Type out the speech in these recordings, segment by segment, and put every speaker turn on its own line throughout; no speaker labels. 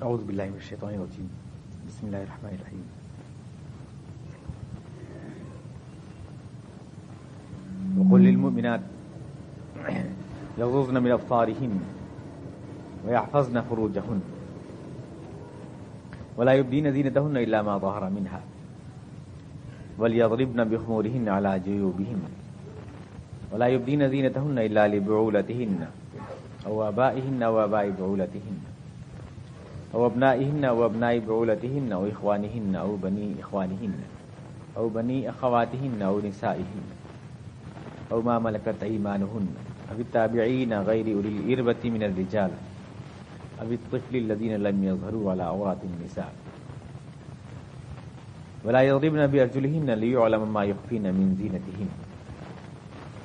أعوذ بالله من الشيطان الرجيم. بسم الله الرحمن الرحيم. وقل للمؤمنات، يغضضن من أبصارهن ويحفظن فروجهن ولا يبدين زينتهن إلا ما ظهر منها وليضربن بخمورهن على جيوبهن ولا يبدين زينتهن إلا لبعولتهن أو آبائهن أو آباء بعولتهن أو أبنائهن أو أبناء بعولتهن أو إخوانهن أو بني إخوانهن أو بني أخواتهن أو نسائهن أو ما ملكت أيمانهن أو التابعين غير أولي الإربة من الرجال أو الطفل الذين لم يظهروا على عورات النساء ولا يضربن بأرجلهن ليعلم ما يخفين من زينتهن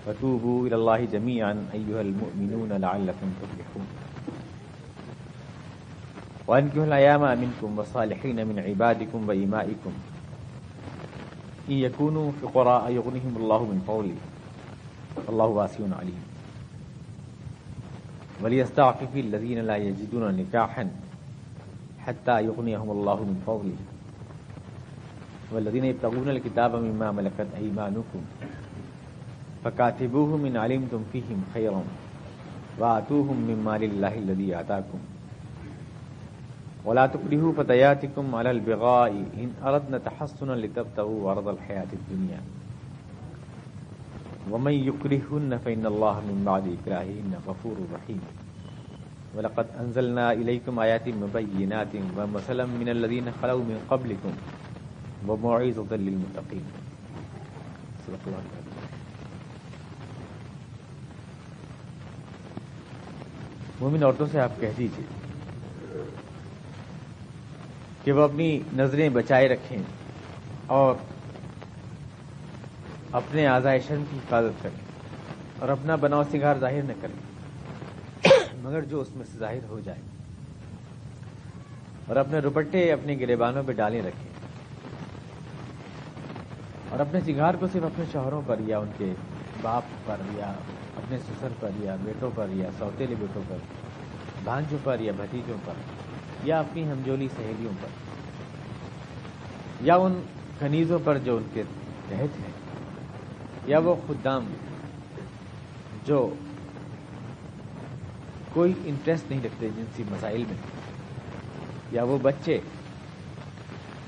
فتوبوا إلى الله جميعا أيها المؤمنون لعلكم تفلحون وأنكحوا الأيام منكم والصالحين من عبادكم وإمائكم إن يكونوا فقراء يغنهم الله من فضله. الله واسع عليم. وليستعفف الذين لا يجدون نكاحا حتى يغنيهم الله من فضله. والذين يبتغون الكتاب مما ملكت أيمانكم. فكاتبوهم إن علمتم فيهم خيرا وآتوهم مما لله الذي آتاكم. ولا تكرهوا فتياتكم على البغاء إن أردنا تحصنا لتبتغوا عرض الحياة الدنيا. ومن يكرهن فإن الله من بعد إكراههن غفور رحيم. ولقد أنزلنا إليكم آيات مبينات ومثلا من الذين خلوا من قبلكم وموعظة للمتقين. صدق الله العظيم. مومن عورتوں سے آپ کہہ دیجیے کہ وہ اپنی نظریں بچائے رکھیں اور اپنے آزائشن کی حفاظت کریں اور اپنا بناؤ سنگار ظاہر نہ کریں مگر جو اس میں سے ظاہر ہو جائے اور اپنے روپٹے اپنے گریبانوں پہ ڈالے رکھیں اور اپنے سنگار کو صرف اپنے شوہروں پر یا ان کے باپ پر یا اپنے سسر پر یا بیٹوں پر یا سوتےلے بیٹوں پر، بھانجوں پر یا بھتیجوں پر یا اپنی ہمجولی سہیلیوں پر یا ان کنیزوں پر جو ان کے تحت ہیں، یا وہ خدام جو کوئی انٹرسٹ نہیں رکھتے جنسی مسائل میں، یا وہ بچے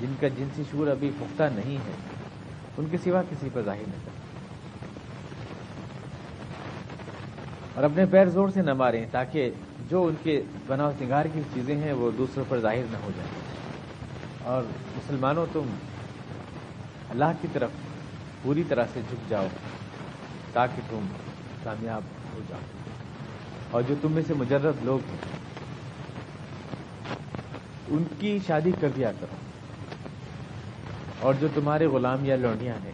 جن کا جنسی شعور ابھی پختہ نہیں ہے، ان کے سوا کسی پر ظاہر نہ اور اپنے پیر زور سے نہ ماریں تاکہ جو ان کے بنا سنگار کی چیزیں ہیں وہ دوسروں پر ظاہر نہ ہو جائیں۔ اور مسلمانوں، تم اللہ کی طرف پوری طرح سے جھک جاؤ تاکہ تم کامیاب ہو جاؤ۔ اور جو تم میں سے مجرد لوگ ہیں، ان کی شادی کر دیا کرو۔ اور جو تمہارے غلام یا لونڈیاں ہیں،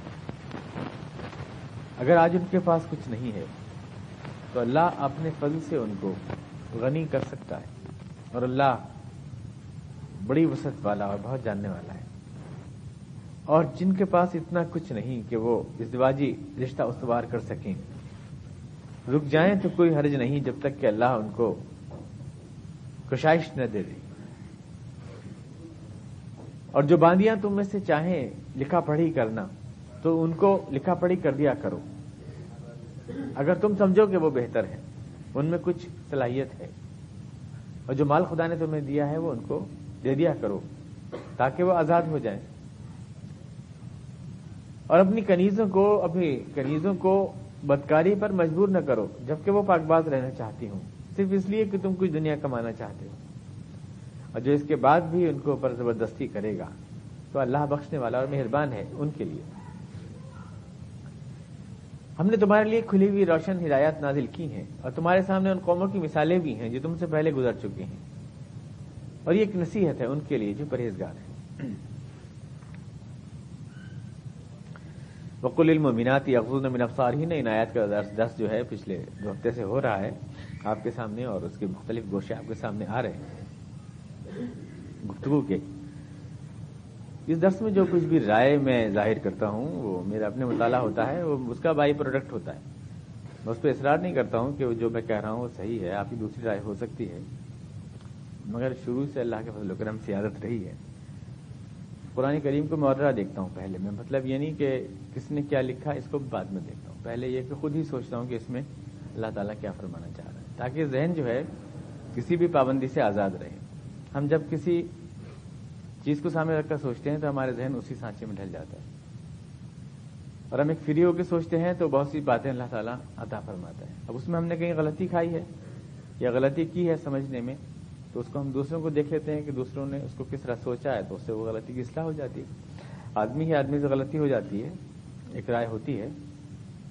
اگر آج ان کے پاس کچھ نہیں ہے، تو اللہ اپنے فضل سے ان کو غنی کر سکتا ہے۔ اور اللہ بڑی وسعت والا اور بہت جاننے والا ہے۔ اور جن کے پاس اتنا کچھ نہیں کہ وہ ازدواجی رشتہ استوار کر سکیں۔ رک جائیں تو کوئی حرج نہیں جب تک کہ اللہ ان کو کشائش نہ دے دے۔ اور جو باندیاں تم میں سے چاہیں لکھا پڑھی کرنا، تو ان کو لکھا پڑھی کر دیا کرو۔ اگر تم سمجھو کہ وہ بہتر ہے ان میں کچھ صلاحیت ہے۔ اور جو مال خدا نے تمہیں دیا ہے، وہ ان کو دے دیا کرو، تاکہ وہ آزاد ہو جائیں۔ اور اپنی کنیزوں کو، اپنی کنیزوں کو بدکاری پر مجبور نہ کرو، جبکہ وہ پاک باز رہنا چاہتی ہوں۔ صرف اس لیے کہ تم کچھ دنیا کمانا چاہتے ہو۔ اور جو اس کے بعد بھی ان کو اوپر زبردستی کرے گا، تو اللہ بخشنے والا اور مہربان ہے ان کے لیے۔ ہم نے تمہارے لیے کھلی ہوئی روشن ہدایات نازل کی ہیں اور تمہارے سامنے ان قوموں کی مثالیں بھی ہیں جو تم سے پہلے گزر چکی ہیں۔ اور یہ ایک نصیحت ہے ان کے لیے جو پرہیزگار ہیں۔ وقل المینات افزون من افسار ہی نے عنایات کا درس دس جو ہے پچھلے دو ہفتے سے ہو رہا ہے۔ آپ کے سامنے اور اس کے مختلف گوشے آپ کے سامنے آ رہے ہیں۔ گفتگو کے۔ اس درس میں جو کچھ بھی رائے میں ظاہر کرتا ہوں، وہ میرا اپنے مطالعہ ہوتا ہے، وہ اس کا بائی پروڈکٹ ہوتا ہے۔ میں اس پہ اصرار نہیں کرتا ہوں کہ جو میں کہہ رہا ہوں وہ صحیح ہے، آپ کی دوسری رائے ہو سکتی ہے۔ مگر شروع سے اللہ کے فضل و کرم سے عادت رہی ہے۔ قرآن کریم کو محرہ دیکھتا ہوں پہلے میں۔ مطلب یہ نہیں کہ کس نے کیا لکھا، اس کو بعد میں دیکھتا ہوں۔ پہلے یہ کہ خود ہی سوچتا ہوں کہ اس میں اللہ تعالیٰ کیا فرمانا چاہ رہا ہے۔ تاکہ ذہن جو ہے کسی بھی پابندی سے آزاد رہے۔ ہم جب کسی چیز کو سامنے رکھ کر سوچتے ہیں تو ہمارے ذہن اسی سانچے میں ڈھل جاتا ہے۔ اور ہم ایک فری ہو کے سوچتے ہیں تو بہت سی باتیں اللہ تعالیٰ عطا فرماتا ہے۔ اب اس میں ہم نے کہیں غلطی کھائی ہے یا غلطی کی ہے سمجھنے میں، تو اس کو ہم دوسروں کو دیکھ لیتے ہیں کہ دوسروں نے اس کو کس طرح سوچا ہے، تو اس سے وہ غلطی کی اصلاح ہو جاتی ہے۔ آدمی ہی آدمی سے غلطی ہو جاتی ہے، ایک رائے ہوتی ہے۔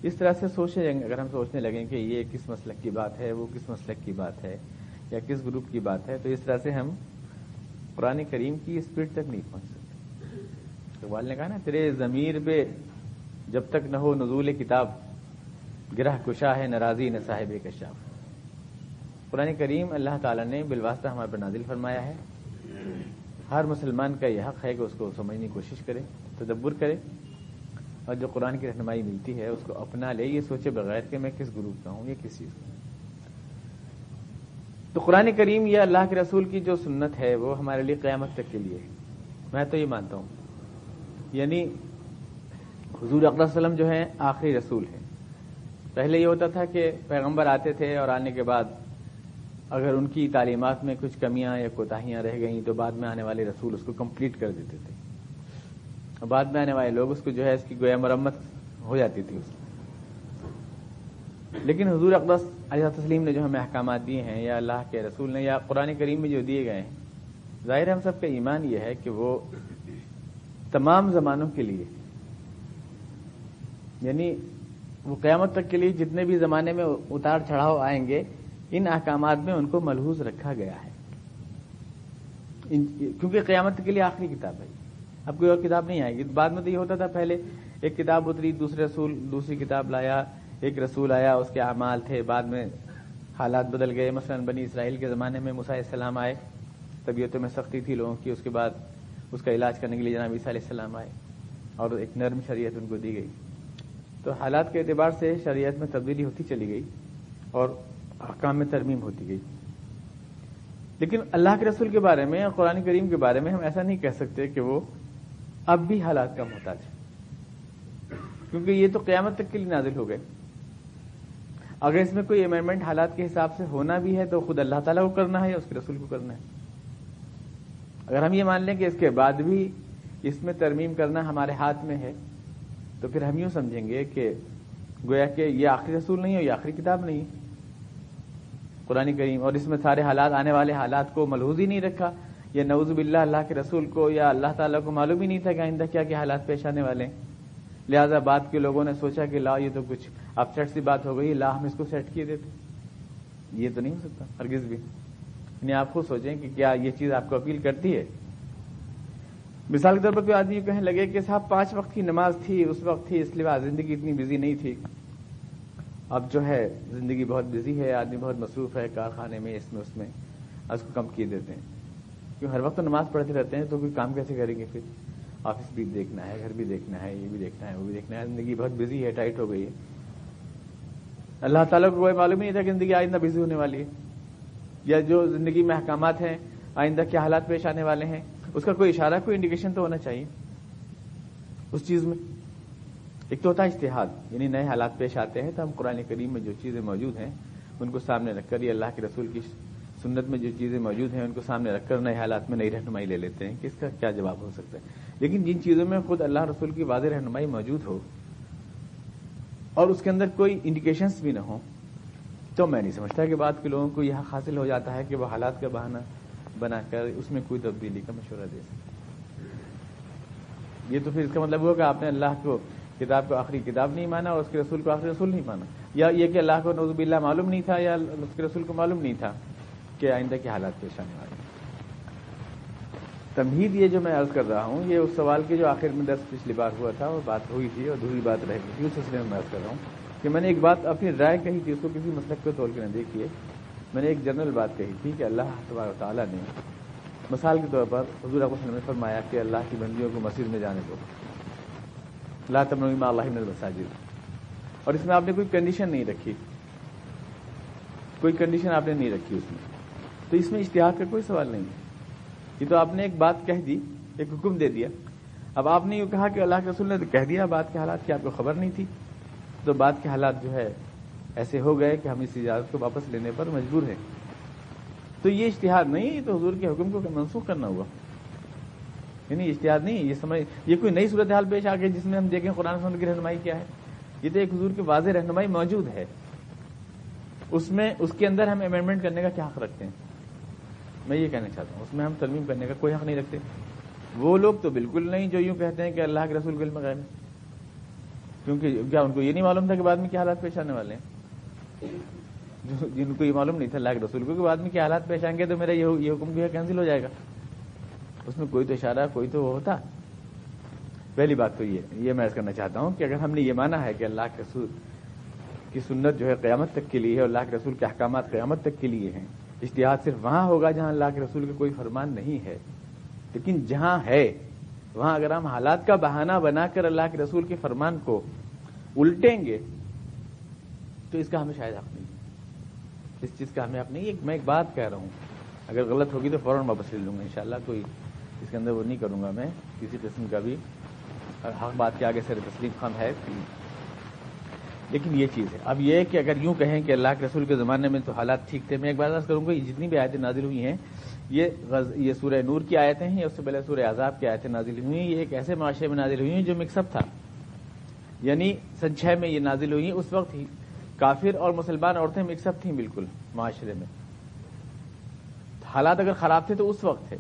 اس طرح سے سوچیں اگر ہم سوچنے لگیں کہ یہ کس مسلک کی بات ہے، وہ کس مسلک کی بات ہے، یا کس گروپ کی بات ہے، تو اس طرح سے ہم قرآن کریم کی اسپیڈ تک نہیں پہنچ سکتے اقبال نے کہا نا، تیرے ضمیر پہ جب تک نہ ہو نزول کتاب، گرہ کشا ہے ناراضی نہ صاحب کشاف۔ قرآن کریم اللہ تعالیٰ نے بالواسطہ ہمارے پر نازل فرمایا ہے۔ ہر مسلمان کا یہ حق ہے کہ اس کو سمجھنے کی کوشش کرے، تدبر کرے۔ اور جو قرآن کی رہنمائی ملتی ہے، اس کو اپنا لے، یہ سوچے بغیر کہ میں کس گروپ کا ہوں، یا کس چیز کا تو قرآن کریم یہ اللہ کے رسول کی جو سنت ہے وہ ہمارے لیے قیامت تک کے لیے ہے۔ میں تو یہ مانتا ہوں۔ یعنی حضور اقدام وسلم جو ہے آخری رسول ہے پہلے یہ ہوتا تھا کہ پیغمبر آتے تھے اور آنے کے بعد اگر ان کی تعلیمات میں کچھ کمیاں یا کوتاہیاں رہ گئیں تو بعد میں آنے والے رسول اس کو کمپلیٹ کر دیتے تھے۔ بعد میں آنے والے لوگ اس کو جو ہے، اس کی گویا مرمت ہو جاتی تھی اس لیکن حضور اقدس علیہ تسلیم نے جو ہمیں احکامات دیے ہیں، یا اللہ کے رسول نے، یا قرآن کریم میں جو دیے گئے ہیں، ظاہر ہم سب کا ایمان یہ ہے کہ وہ تمام زمانوں کے لیے یعنی وہ قیامت تک کے لیے جتنے بھی زمانے میں اتار چڑھاؤ آئیں گے، ان احکامات میں ان کو ملحوظ رکھا گیا ہے۔ کیونکہ قیامت کے لیے آخری کتاب ہے۔ اب کوئی اور کتاب نہیں آئے گی۔ بعد میں تو یہ ہوتا تھا، پہلے ایک کتاب اتری، دوسرے رسول، دوسری کتاب لایا ایک رسول آیا، اس کے اعمال تھے، بعد میں حالات بدل گئے۔ مثلا بنی اسرائیل کے زمانے میں مسا السلام آئے، طبیعتوں میں سختی تھی لوگوں کی، اس کے بعد اس کا علاج کرنے کے لیے جناب عیسیٰ علیہ السلام آئے اور ایک نرم شریعت ان کو دی گئی۔ تو حالات کے اعتبار سے شریعت میں تبدیلی ہوتی چلی گئی اور احکام میں ترمیم ہوتی گئی۔ لیکن اللہ کے رسول کے بارے میں اور قرآن کریم کے بارے میں ہم ایسا نہیں کہہ سکتے کہ وہ اب بھی حالات کا محتاج ہے کیونکہ یہ تو قیامت تک کے لیے نازل ہو گئے۔ اگر اس میں کوئی امینڈمنٹ حالات کے حساب سے ہونا بھی ہے تو خود اللہ تعالیٰ کو کرنا ہے یا اس کے رسول کو کرنا ہے؟ اگر ہم یہ مان لیں کہ اس کے بعد بھی اس میں ترمیم کرنا ہمارے ہاتھ میں ہے، تو پھر ہم یوں سمجھیں گے کہ گویا کہ یہ آخری رسول نہیں ہو یہ آخری کتاب نہیں ہے۔ قرآن کریم، اور اس میں سارے حالات، آنے والے حالات کو ملحوظ ہی نہیں رکھا۔ یا نوز باللہ اللہ کے رسول کو یا اللہ تعالیٰ کو معلوم ہی نہیں تھا کہ آئندہ کیا کیا حالات پیش آنے والے ہیں۔ لہٰذا بعد کے لوگوں نے سوچا کہ لا، یہ تو کچھ اب سیٹ سی بات ہو گئی لا ہم اس کو سیٹ کیے دیتے۔ یہ تو نہیں ہو سکتا، ہرگز بھی۔ یعنی آپ خود سوچیں کہ کیا یہ چیز آپ کو اپیل کرتی ہے؟ مثال کے طور پر کوئی آدمی کہنے لگے کہ صاحب، پانچ وقت کی نماز تھی، اس وقت تھی، اس لیے زندگی اتنی بزی نہیں تھی۔ اب جو ہے، زندگی بہت بزی ہے، آدمی بہت مصروف ہے کارخانے میں، اس میں اس میں۔ اس کو کم کیے دیتے ہیں۔ کیوں؟ ہر وقت تو نماز پڑھتے رہتے ہیں، تو کوئی کام کیسے کریں گے پھر؟ آفس بھی دیکھنا ہے، گھر بھی دیکھنا ہے، یہ بھی دیکھنا ہے، وہ بھی دیکھنا ہے۔ زندگی بہت بزی ہے ٹائٹ ہو گئی ہے۔ اللہ تعالیٰ کو کوئی معلوم نہیں تھا کہ زندگی آئندہ بزی ہونے والی ہے یا جو زندگی میں احکامات ہیں، آئندہ کیا حالات پیش آنے والے ہیں۔ اس کا کوئی اشارہ، کوئی انڈیکیشن تو ہونا چاہیے۔ اس چیز میں ایک تو ہوتا ہے اشتہاد یعنی نئے حالات پیش آتے ہیں تو ہم قرآن کریم میں جو چیزیں موجود ہیں، ان کو سامنے رکھ کر یہ اللہ کے رسول کی سنت میں جو چیزیں موجود ہیں، ان کو سامنے رکھ کر نئے حالات میں نئی رہنمائی لے لیتے ہیں، کہ اس کا کیا جواب ہو سکتا ہے۔ لیکن جن چیزوں میں خود اللہ رسول کی واضح رہنمائی موجود ہو اور اس کے اندر کوئی انڈیکیشنس بھی نہ ہو تو میں نہیں سمجھتا کہ بعد کے لوگوں کو یہ حاصل ہو جاتا ہے کہ وہ حالات کا بہانہ بنا کر اس میں کوئی تبدیلی کا مشورہ دے سکتے یہ تو پھر اس کا مطلب ہوا کہ آپ نے اللہ کو کتاب کو آخری کتاب نہیں مانا اور اس کے رسول کو آخری رسول نہیں مانا۔ یا یہ کہ اللہ کو نوزب اللہ معلوم نہیں تھا یا اس کے رسول کو معلوم نہیں تھا کہ آئندہ کے حالات پیش آنے والے۔ تمہید یہ جو میں عرض کر رہا ہوں، یہ اس سوال کے جو آخر میں دس پچھلی بار ہوا تھا، وہ بات ہوئی تھی اور دوسری بات رہ گئی تھی اس سلسلے میں میں عرض کر رہا ہوں کہ میں نے ایک بات اپنی رائے کہی تھی، اس کو کسی مسلک پہ تول کے نہ دیکھیے۔ میں نے ایک جنرل بات کہی تھی کہ اللہ تبار تعالیٰ نے مثال کے طور پر حضور نے فرمایا کہ اللہ کی بندیوں کو مسجد میں جانے کو لا تمنوا اللہ من المساجد۔ اور اس میں آپ نے کوئی کنڈیشن نہیں رکھی۔ کوئی کنڈیشن آپ نے نہیں رکھی اس میں۔ تو اس میں اشتہار کا کوئی سوال نہیں۔ ہے یہ تو آپ نے ایک بات کہہ دی، ایک حکم دے دیا۔ اب آپ نے یوں کہا کہ اللہ کے رسول نے تو کہہ دیا بات کے حالات کی، آپ کو خبر نہیں تھی۔ تو بات کے حالات جو ہے، ایسے ہو گئے کہ ہم اس اجازت کو واپس لینے پر مجبور ہیں۔ تو یہ اشتہار نہیں، یہ تو حضور کے حکم کو منسوخ کرنا ہوا۔ یعنی اشتہار نہیں، یہ سمجھ، یہ کوئی نئی صورتحال پیش آ گئی جس میں ہم دیکھیں قرآن سن کی رہنمائی کیا ہے۔ یہ تو ایک حضور کی واضح رہنمائی موجود ہے۔ اس میں، اس کے اندر ہم امینڈمنٹ کرنے کا کیا حق رکھتے ہیں؟ میں یہ کہنا چاہتا ہوں، اس میں ہم ترمیم کرنے کا کوئی حق نہیں رکھتے۔ وہ لوگ تو بالکل نہیں جو یوں کہتے ہیں کہ اللہ کے رسول علم غیر کیونکہ کیا ان کو یہ نہیں معلوم تھا کہ بعد میں کیا حالات پیش آنے والے ہیں؟ جن کو یہ معلوم نہیں تھا اللہ کے رسول کو کہ بعد میں کیا حالات پیش آئیں گے تو میرا یہ حکم جو ہے کینسل ہو جائے گا۔ اس میں کوئی تو اشارہ، کوئی تو وہ ہوتا۔ پہلی بات تو یہ یہ میں کرنا چاہتا ہوں کہ اگر ہم نے یہ مانا ہے کہ اللہ کے رسول کی سنت جو ہے قیامت تک کے لیے ہے اور اللہ کے رسول کے احکامات قیامت تک کے لیے ہیں اشتہاد صرف وہاں ہوگا جہاں اللہ کے رسول کا کوئی فرمان نہیں ہے۔ لیکن جہاں ہے، وہاں اگر ہم حالات کا بہانہ بنا کر اللہ کے رسول کے فرمان کو الٹیں گے، تو اس کا ہمیں شاید حق نہیں۔ اس چیز کا ہمیں حق نہیں میں ایک بات کہہ رہا ہوں۔ اگر غلط ہوگی تو فوراً واپس لے لوں گا، انشاءاللہ کوئی اس کے اندر وہ نہیں کروں گا میں۔ کسی قسم کا بھی حق بات کے آگے سر تسلیم خان ہے۔ لیکن یہ چیز ہے۔ اب یہ کہ اگر یوں کہیں کہ اللہ کے رسول کے زمانے میں تو حالات ٹھیک تھے، میں ایک بات کروں گا، یہ جتنی بھی آیتیں نازل ہوئی ہیں، یہ غز، یہ سورہ نور کی آیتیں ہیں یا اس سے پہلے سورہ عذاب کی آیتیں نازل ہوئی ہیں۔ یہ ایک ایسے معاشرے میں نازل ہوئی ہیں جو مکس اپ تھا۔ یعنی سنچے میں یہ نازل ہوئی ہیں، اس وقت ہی کافر اور مسلمان عورتیں مکس اپ تھیں بالکل معاشرے میں۔ حالات اگر خراب تھے تو اس وقت تھے۔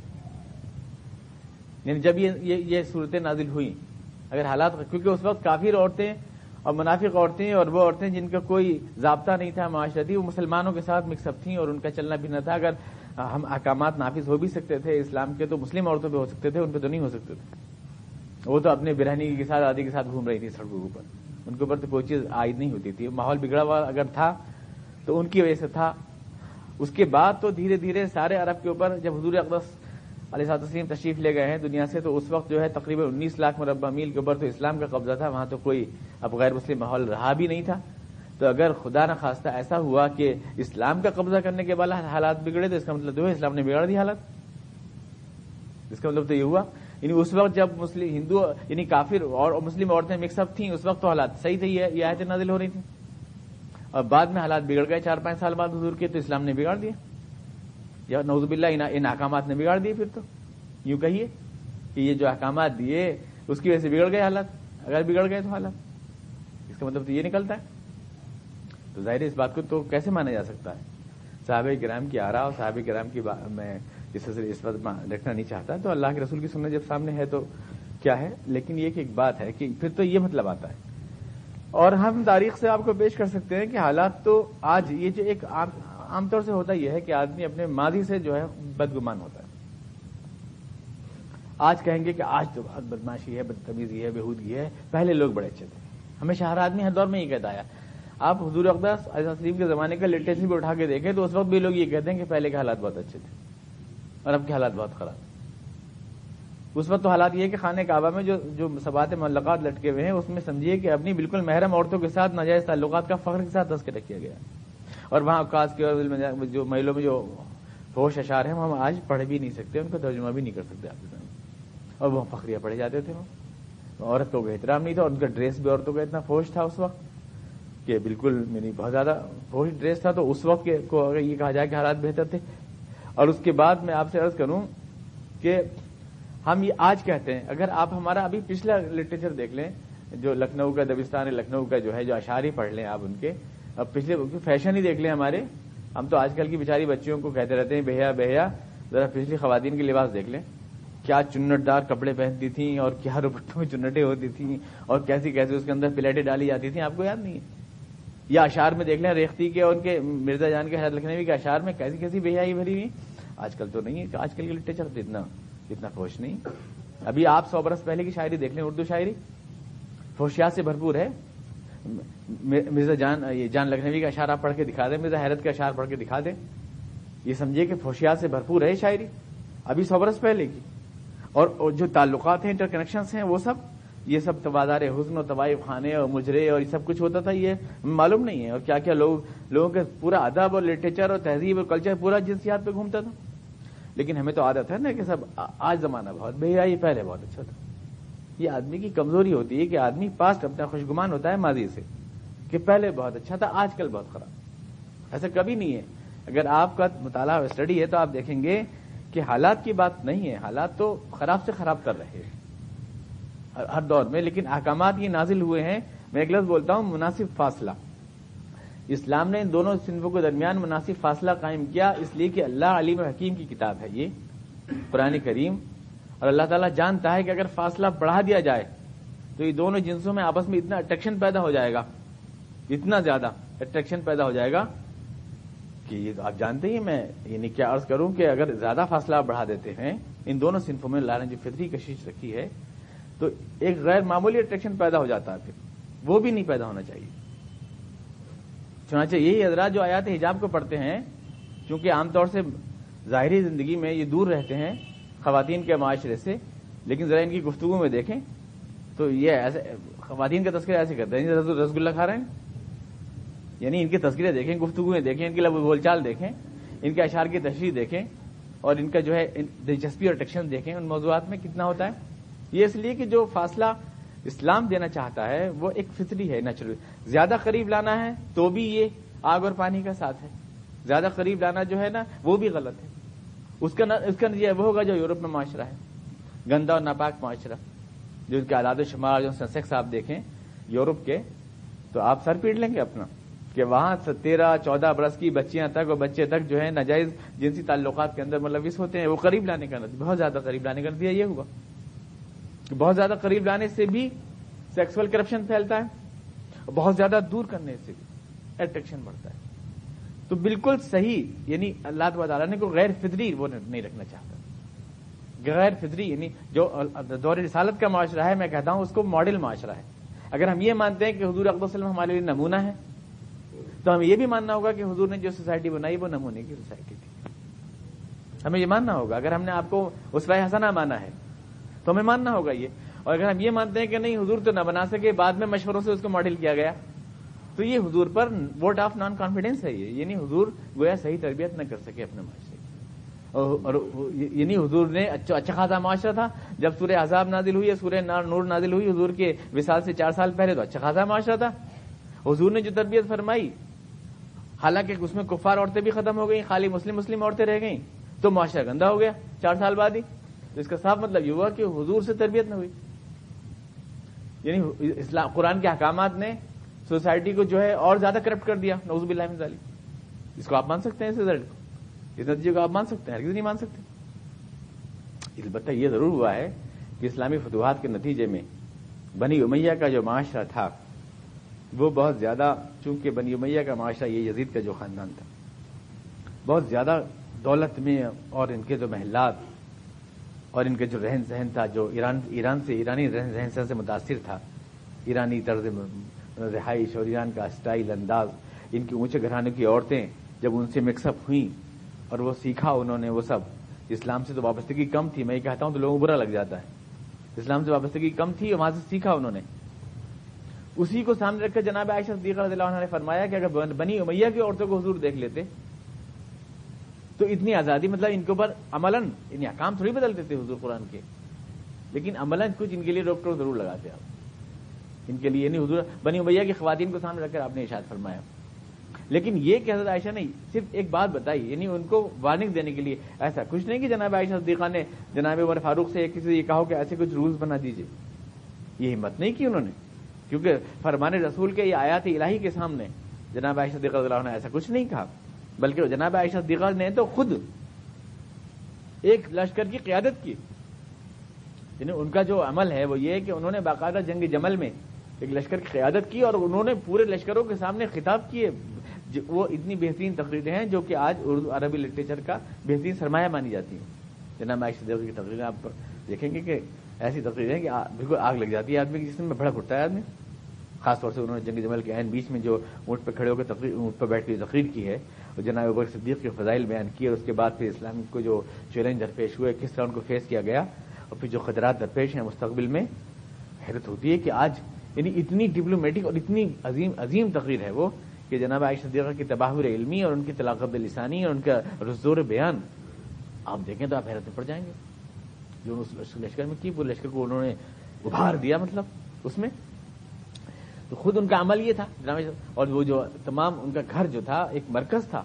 یعنی جب یہ یہ صورتیں نازل ہوئی اگر حالات، کیونکہ اس وقت کافر عورتیں اور منافق عورتیں اور وہ عورتیں جن کا کوئی ضابطہ نہیں تھا معاشرتی، وہ مسلمانوں کے ساتھ مکس اپ تھیں اور ان کا چلنا بھی نہ تھا۔ اگر ہم احکامات نافذ ہو بھی سکتے تھے اسلام کے تو مسلم عورتوں پہ ہو سکتے تھے، ان پہ تو نہیں ہو سکتے تھے۔ وہ تو اپنے برہنی کے ساتھ آدھی کے ساتھ گھوم رہی تھی سڑکوں کے اوپر۔ ان کے اوپر تو کوئی چیز عائد نہیں ہوتی تھی۔ ماحول بگڑا ہوا اگر تھا تو ان کی وجہ سے تھا۔ اس کے بعد تو دھیرے دھیرے سارے عرب کے اوپر، جب حضور اقدس علیہ صاحب تسلیم تشریف لے گئے ہیں دنیا سے، تو اس وقت جو ہے تقریباً انیس لاکھ مربع میل کے اوپر تو اسلام کا قبضہ تھا، وہاں تو کوئی اب غیر مسلم ماحول رہا بھی نہیں تھا۔ تو اگر خدا نہ خواستہ ایسا ہوا کہ اسلام کا قبضہ کرنے کے بعد حالات بگڑے، تو اس کا مطلب جو ہے اسلام نے بگاڑ دی حالت۔ اس کا مطلب تو یہ ہوا۔ یعنی اس وقت جب مسلم، ہندو یعنی کافر اور مسلم عورتیں مکس اپ تھیں، اس وقت تو حالات صحیح تھے یہ آیتیں نازل ہو رہی تھیں۔ اور بعد میں حالات بگڑ گئے چار پانچ سال بعد حضور کے، تو اسلام نے بگاڑ دیا۔ یا نوزب اللہ ان احکامات نے بگاڑ دیے پھر تو۔ یوں کہیے کہ یہ جو احکامات دیے، اس کی وجہ سے بگڑ گئے حالات۔ اگر بگڑ گئے تو حالات۔ اس کا مطلب تو یہ نکلتا ہے۔ تو ظاہر اس بات کو تو کیسے مانا جا سکتا ہے؟ صحابہ کرام کی آرا اور صحابہ کرام کی میں اس اس وقت رکھنا نہیں چاہتا، تو اللہ کے رسول کی سننا جب سامنے ہے تو کیا ہے؟ لیکن یہ ایک بات ہے کہ پھر تو یہ مطلب آتا ہے۔ اور ہم تاریخ سے آپ کو پیش کر سکتے ہیں کہ حالات تو آج یہ جو ایک عام طور سے ہوتا یہ ہے کہ آدمی اپنے ماضی سے جو ہے بدگمان ہوتا ہے۔ آج کہیں گے کہ آج تو بہت بدماشی ہے، بدتمیزی ہے، بےحودگی ہے، پہلے لوگ بڑے اچھے تھے۔ ہمیشہ ہر آدمی ہر دور میں یہ کہتا ہے۔ آپ حضور اقدس سلیم کے زمانے کا لیٹسٹ بھی اٹھا کے دیکھیں تو اس وقت بھی لوگ یہ کہتے ہیں کہ پہلے کے حالات بہت اچھے تھے۔ اور اب کے حالات بہت خراب۔ اس وقت تو حالات یہ کہ خانہ کعبہ میں جو جو سبات معلقات لٹکے ہوئے ہیں، اس میں سمجھیے کہ اپنی بالکل محرم عورتوں کے ساتھ ناجائز تعلقات کا فخر کے ساتھ تذکرہ کیا گیا۔ اور وہاں اوقات کے جو محلوں میں جو ہوش اشار ہیں وہ ہم آج پڑھ بھی نہیں سکتے، ان کا ترجمہ بھی نہیں کر سکتے آپ کے اور وہ فخریہ پڑھے جاتے تھے۔ وہ عورتوں کا احترام نہیں تھا، ان کا ڈریس بھی عورتوں کا اتنا فوش تھا اس وقت کہ بالکل میری بہت زیادہ فوج ڈریس تھا۔ تو اس وقت کو اگر یہ کہا جائے کہ حالات بہتر تھے۔ اور اس کے بعد میں آپ سے عرض کروں کہ ہم یہ آج کہتے ہیں، اگر آپ ہمارا ابھی پچھلا لٹریچر دیکھ لیں، جو لکھنؤ کا، دبستان لکھنؤ کا جو ہے، جو اشاری پڑھ لیں آپ ان کے اب پچھلے فیشن ہی دیکھ لیں ہمارے، ہم تو آج کل کی بیچاری بچیوں کو کہتے رہتے ہیں، بہیا بہیا، ذرا پچھلی خواتین کے لباس دیکھ لیں۔ کیا چنٹ دار کپڑے پہنتی تھیں اور کیا روپٹوں میں چنٹیں ہوتی تھیں اور کیسی کیسی اس کے اندر پلیٹیں ڈالی جاتی تھیں، آپ کو یاد نہیں ہے؟ یا اشار میں دیکھ لیں، ریختی کے اور ان کے مرزا جان کے حیرت لکھنے کے اشار میں کیسی کیسی بےحائی بھری ہوئی۔ آج کل تو نہیں ہے، آج کل کے لٹریچر تو اتنا اتنا خوش نہیں۔ ابھی آپ سو برس پہلے کی شاعری دیکھ لیں، اردو شاعری۔ فوشیات سے بھرپور ہے۔ مرزا جان یہ جان لکھنوی کا اشارہ پڑھ کے دکھا دیں، مرزا حیرت کا اشار پڑھ کے دکھا دیں۔ یہ سمجھیے کہ فوشیات سے بھرپور ہے شاعری۔ ابھی سو برس پہلے کی۔ اور جو تعلقات ہیں انٹر کنیکشنس ہیں، وہ سب، یہ سب تبادار حسن و طوائف خانے اور مجرے اور یہ سب کچھ ہوتا تھا، یہ معلوم نہیں ہے۔ اور کیا کیا لوگ، لوگوں کے پورا ادب اور لٹریچر اور تہذیب اور کلچر پورا جنسیات پہ گھومتا تھا۔ لیکن ہمیں تو عادت ہے نا کہ سب آج زمانہ بہت بھیا یہ پہلے بہت اچھا تھا۔ یہ آدمی کی کمزوری ہوتی ہے کہ آدمی پاسٹ اپنا خوشگمان ہوتا ہے ماضی سے، کہ پہلے بہت اچھا تھا، آج کل بہت خراب۔ ایسا کبھی نہیں ہے۔ اگر آپ کا مطالعہ اسٹڈی ہے تو آپ دیکھیں گے کہ حالات کی بات نہیں ہے، حالات تو خراب سے خراب کر رہے ہیں۔ ہر دور میں، لیکن احکامات یہ نازل ہوئے ہیں۔ میں ایک لفظ بولتا ہوں، مناسب فاصلہ۔ اسلام نے ان دونوں صنفوں کے درمیان مناسب فاصلہ قائم کیا، اس لیے کہ اللہ علیم حکیم کی کتاب ہے یہ، قرآن کریم۔ اور اللہ تعالیٰ جانتا ہے کہ اگر فاصلہ بڑھا دیا جائے تو یہ دونوں جنسوں میں آپس میں اتنا اٹریکشن پیدا ہو جائے گا، اتنا زیادہ اٹریکشن پیدا ہو جائے گا کہ یہ آپ جانتے ہی میں یعنی کیا عرض کروں کہ اگر زیادہ فاصلہ بڑھا دیتے ہیں، ان دونوں صنفوں میں اللہ نے جو فطری کشش رکھی ہے، تو ایک غیر معمولی اٹریکشن پیدا ہو جاتا ہے پھر۔ وہ بھی نہیں پیدا ہونا چاہیے۔ چنانچہ یہی حضرات جو آیات حجاب کو پڑھتے ہیں کیونکہ عام طور سے ظاہری زندگی میں یہ دور رہتے ہیں خواتین کے معاشرے سے، لیکن ذرا ان کی گفتگو میں دیکھیں تو یہ ایسے، خواتین کا تذکرہ ایسے کرتے ہیں یعنی رسگلہ کھا رہے ہیں۔ یعنی ان کے تذکرے دیکھیں، گفتگو میں دیکھیں، ان کی لب بول چال دیکھیں، ان کے اشار کی تشریح دیکھیں، اور ان کا جو ہے دلچسپی اور ٹیکشن دیکھیں ان موضوعات میں کتنا ہوتا ہے۔ یہ اس لیے کہ جو فاصلہ اسلام دینا چاہتا ہے، وہ ایک فطری ہے نیچرل زیادہ قریب لانا ہے تو بھی یہ آگ اور پانی کا ساتھ ہے۔ زیادہ قریب لانا جو ہے نا، وہ بھی غلط ہے۔ اس کا اس کا نتیجہ وہ ہوگا جو یورپ میں معاشرہ ہے۔ گندا اور ناپاک معاشرہ۔ جو ان کے آلات و شمار، جو سنسیکس آپ دیکھیں یورپ کے، تو آپ سر پیٹ لیں گے اپنا کہ وہاں تیرہ، چودہ برس کی بچیاں تک اور بچے تک جو ہے ناجائز جنسی تعلقات کے اندر مطلب ملوث ہوتے ہیں۔ وہ قریب لانے کا نتیجہ، بہت زیادہ قریب لانے کا نتیجہ یہ ہوا کہ بہت زیادہ قریب لانے سے بھی سیکسول کرپشن پھیلتا ہے اور بہت زیادہ دور کرنے سے بھی۔ اٹریکشن بڑھتا ہے۔ تو بالکل صحیح یعنی اللہ تعالیٰ نے کو غیر فطری وہ نہیں رکھنا چاہتا۔ غیر فطری یعنی جو دور رسالت کا معاشرہ ہے، میں کہتا ہوں اس کو ماڈل معاشرہ ہے۔ اگر ہم یہ مانتے ہیں کہ حضور اقبال وسلم ہمارے لیے نمونہ ہے، تو ہمیں یہ بھی ماننا ہوگا کہ حضور نے جو سوسائٹی بنائی، وہ نمونے کی سوسائٹی تھی۔ ہمیں یہ ماننا ہوگا، اگر ہم نے آپ کو اس وائے حسنا مانا ہے، تو ہمیں ماننا ہوگا یہ۔ اور اگر ہم یہ مانتے ہیں کہ نہیں، حضور تو نہ بنا سکے، بعد میں مشوروں سے اس کو ماڈل کیا گیا۔ تو یہ حضور پر ووٹ آف نان کانفیڈینس ہے یہ. یعنی حضور گویا صحیح تربیت نہ کر سکے اپنے معاشرے اور یعنی حضور نے اچھا اچھا خاصا معاشرہ تھا. جب سورہ عذاب نازل ہوئی سورہ نور نازل ہوئی، حضور کے وصال سے چار سال پہلے تو اچھا خاصا معاشرہ تھا. حضور نے جو تربیت فرمائی، حالانکہ اس میں کفار عورتیں بھی ختم ہو گئیں، خالی مسلم مسلم عورتیں رہ گئیں، تو معاشرہ گندا ہو گیا چار سال بعد ہی. تو اس کا صاف مطلب یہ ہوا کہ حضور سے تربیت نہ ہوئی. یعنی اسلام قرآن کے احکامات نے سوسائٹی کو جو ہے اور زیادہ کرپٹ کر دیا۔ نوز بلّہ ظالی اس کو آپ مان سکتے ہیں اس رزلٹ کو۔ اس نتیجے کو آپ مان سکتے ہیں، ہرگز نہیں مان سکتے۔ البتہ یہ ضرور ہوا ہے کہ اسلامی فتوحات کے نتیجے میں بنی امیہ کا جو معاشرہ تھا، وہ بہت زیادہ، چونکہ بنی امیہ کا معاشرہ یہ یزید کا جو خاندان تھا، بہت زیادہ دولت میں اور ان کے جو محلات اور ان کے جو رہن سہن تھا، جو ایران ایران سے ایرانی رہن سہن سے متاثر تھا، ایرانی طرز رہائش اور ایران کا اسٹائل انداز، ان کی اونچے گھرانے کی عورتیں جب ان سے مکس اپ ہوئیں اور وہ سیکھا انہوں نے وہ سب، اسلام سے تو وابستگی کم تھی، میں یہ کہتا ہوں تو لوگوں کو برا لگ جاتا ہے۔ اسلام سے وابستگی کم تھی اور وہاں سے سیکھا انہوں نے۔ اسی کو سامنے رکھ کر جناب عائشہ صدیقہ رضی اللہ عنہ نے فرمایا کہ اگر بنی امیہ کی عورتوں کو حضور دیکھ لیتے، تو اتنی آزادی مطلب ان کے اوپر عملاً یعنی احکام تھوڑی بدلتے تھے حضور قرآن کے۔ لیکن عملاً کچھ ان کے لیے روک ٹوک ضرور لگاتے آپ۔ ان کے لیے یعنی حضور، بنی امیہ کی خواتین کو سامنے رکھ کر آپ نے اشاد فرمایا۔ لیکن یہ کہ حضرت عائشہ نے صرف ایک بات بتائی یعنی ان کو وارننگ دینے کے لیے ایسا کچھ نہیں کہ جناب عائشہ صدیقہ نے جناب عمر فاروق سے کسی سے یہ کہا کہ ایسے کچھ رولز بنا دیجیے یہ ہمت نہیں کی انہوں نے، کیونکہ فرمان رسول کے یہ آیات الہی کے سامنے جناب عائشہ صدیقہ اللہ نے ایسا کچھ نہیں کہا۔ بلکہ جناب عائشہ صدیقہ نے تو خود ایک لشکر کی قیادت کی۔ یعنی ان کا جو عمل ہے وہ یہ کہ انہوں نے باقاعدہ جنگ جمل میں ایک لشکر کی قیادت کی اور انہوں نے پورے لشکروں کے سامنے خطاب کیے۔ وہ اتنی بہترین تقریریں ہیں جو کہ آج اردو عربی لٹریچر کا بہترین سرمایہ مانی جاتی ہیں۔ جناب عائشہ صدیقہ کی تقریریں آپ دیکھیں گے کہ ایسی تقریریں کہ بالکل آگ لگ جاتی ہے آدمی کی جسم میں بڑا پھٹتا ہے آدمی۔ خاص طور سے انہوں نے جنگ جمل کے عین بیچ میں جو اونٹ پہ کھڑے ہو کے اونٹ پہ بیٹھ کے تقریر کی ہے اور جناب ابر صدیق کے فضائل بیان کیے اور اس کے بعد پھر اسلام کو جو چیلنج درپیش ہوئے، کس طرح ان کو فیس کیا گیا اور پھر جو خطرات درپیش ہیں مستقبل میں، حیرت ہوتی ہے کہ آج یعنی اتنی ڈپلومیٹک اور اتنی عظیم عظیم تقریر ہے وہ کہ جناب عائشہ صدیقہ کی تباہر علمی اور ان کی طلاقت لسانی اور ان کا رزور بیان۔ آپ دیکھیں تو آپ حیرت میں پڑ جائیں گے۔ جو اس لشکر میں کی، وہ لشکر کو انہوں نے ابھار دیا مطلب اس میں۔ تو خود ان کا عمل یہ تھا۔ جناب اور وہ جو تمام ان کا گھر جو تھا، ایک مرکز تھا۔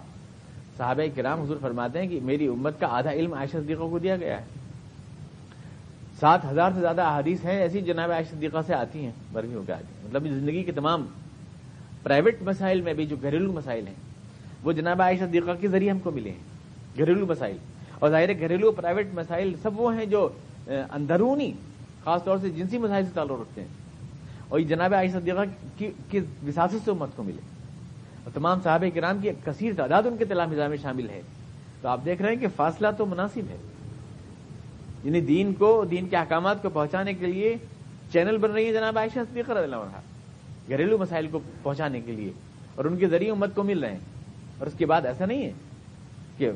صحابہ کرام حضور فرماتے ہیں کہ میری امت کا آدھا علم عائشہ صدیقہ کو دیا گیا ہے۔ سات ہزار سے زیادہ احادیث ہیں، ایسی جناب عائشہ صدیقہ سے آتی ہیں برفیوں کے آتی ہیں۔ مطلب زندگی کے تمام پرائیویٹ مسائل میں بھی جو گھریلو مسائل ہیں، وہ جناب عائشہ صدیقہ کے ذریعے ہم کو ملے ہیں۔ گھریلو مسائل۔ اور ظاہر گھریلو پرائیویٹ مسائل سب وہ ہیں جو اندرونی، خاص طور سے جنسی مسائل سے تعلق رکھتے ہیں۔ اور یہ جناب عائشہ صدیقہ کی وساست سے امت کو ملے۔ اور تمام صحابہ کرام کی کثیر تعداد ان کے تلا میں شامل ہے۔ تو آپ دیکھ رہے ہیں کہ فاصلہ تو مناسب ہے۔ یعنی دین کو، دین کے احکامات کو پہنچانے کے لیے چینل بن رہی ہے جناب عائشہ صدیقہ رضی اللہ عنہ، گھریلو مسائل کو پہنچانے کے لیے، اور ان کے ذریعے امت کو مل رہے ہیں۔ اور اس کے بعد ایسا نہیں ہے کہ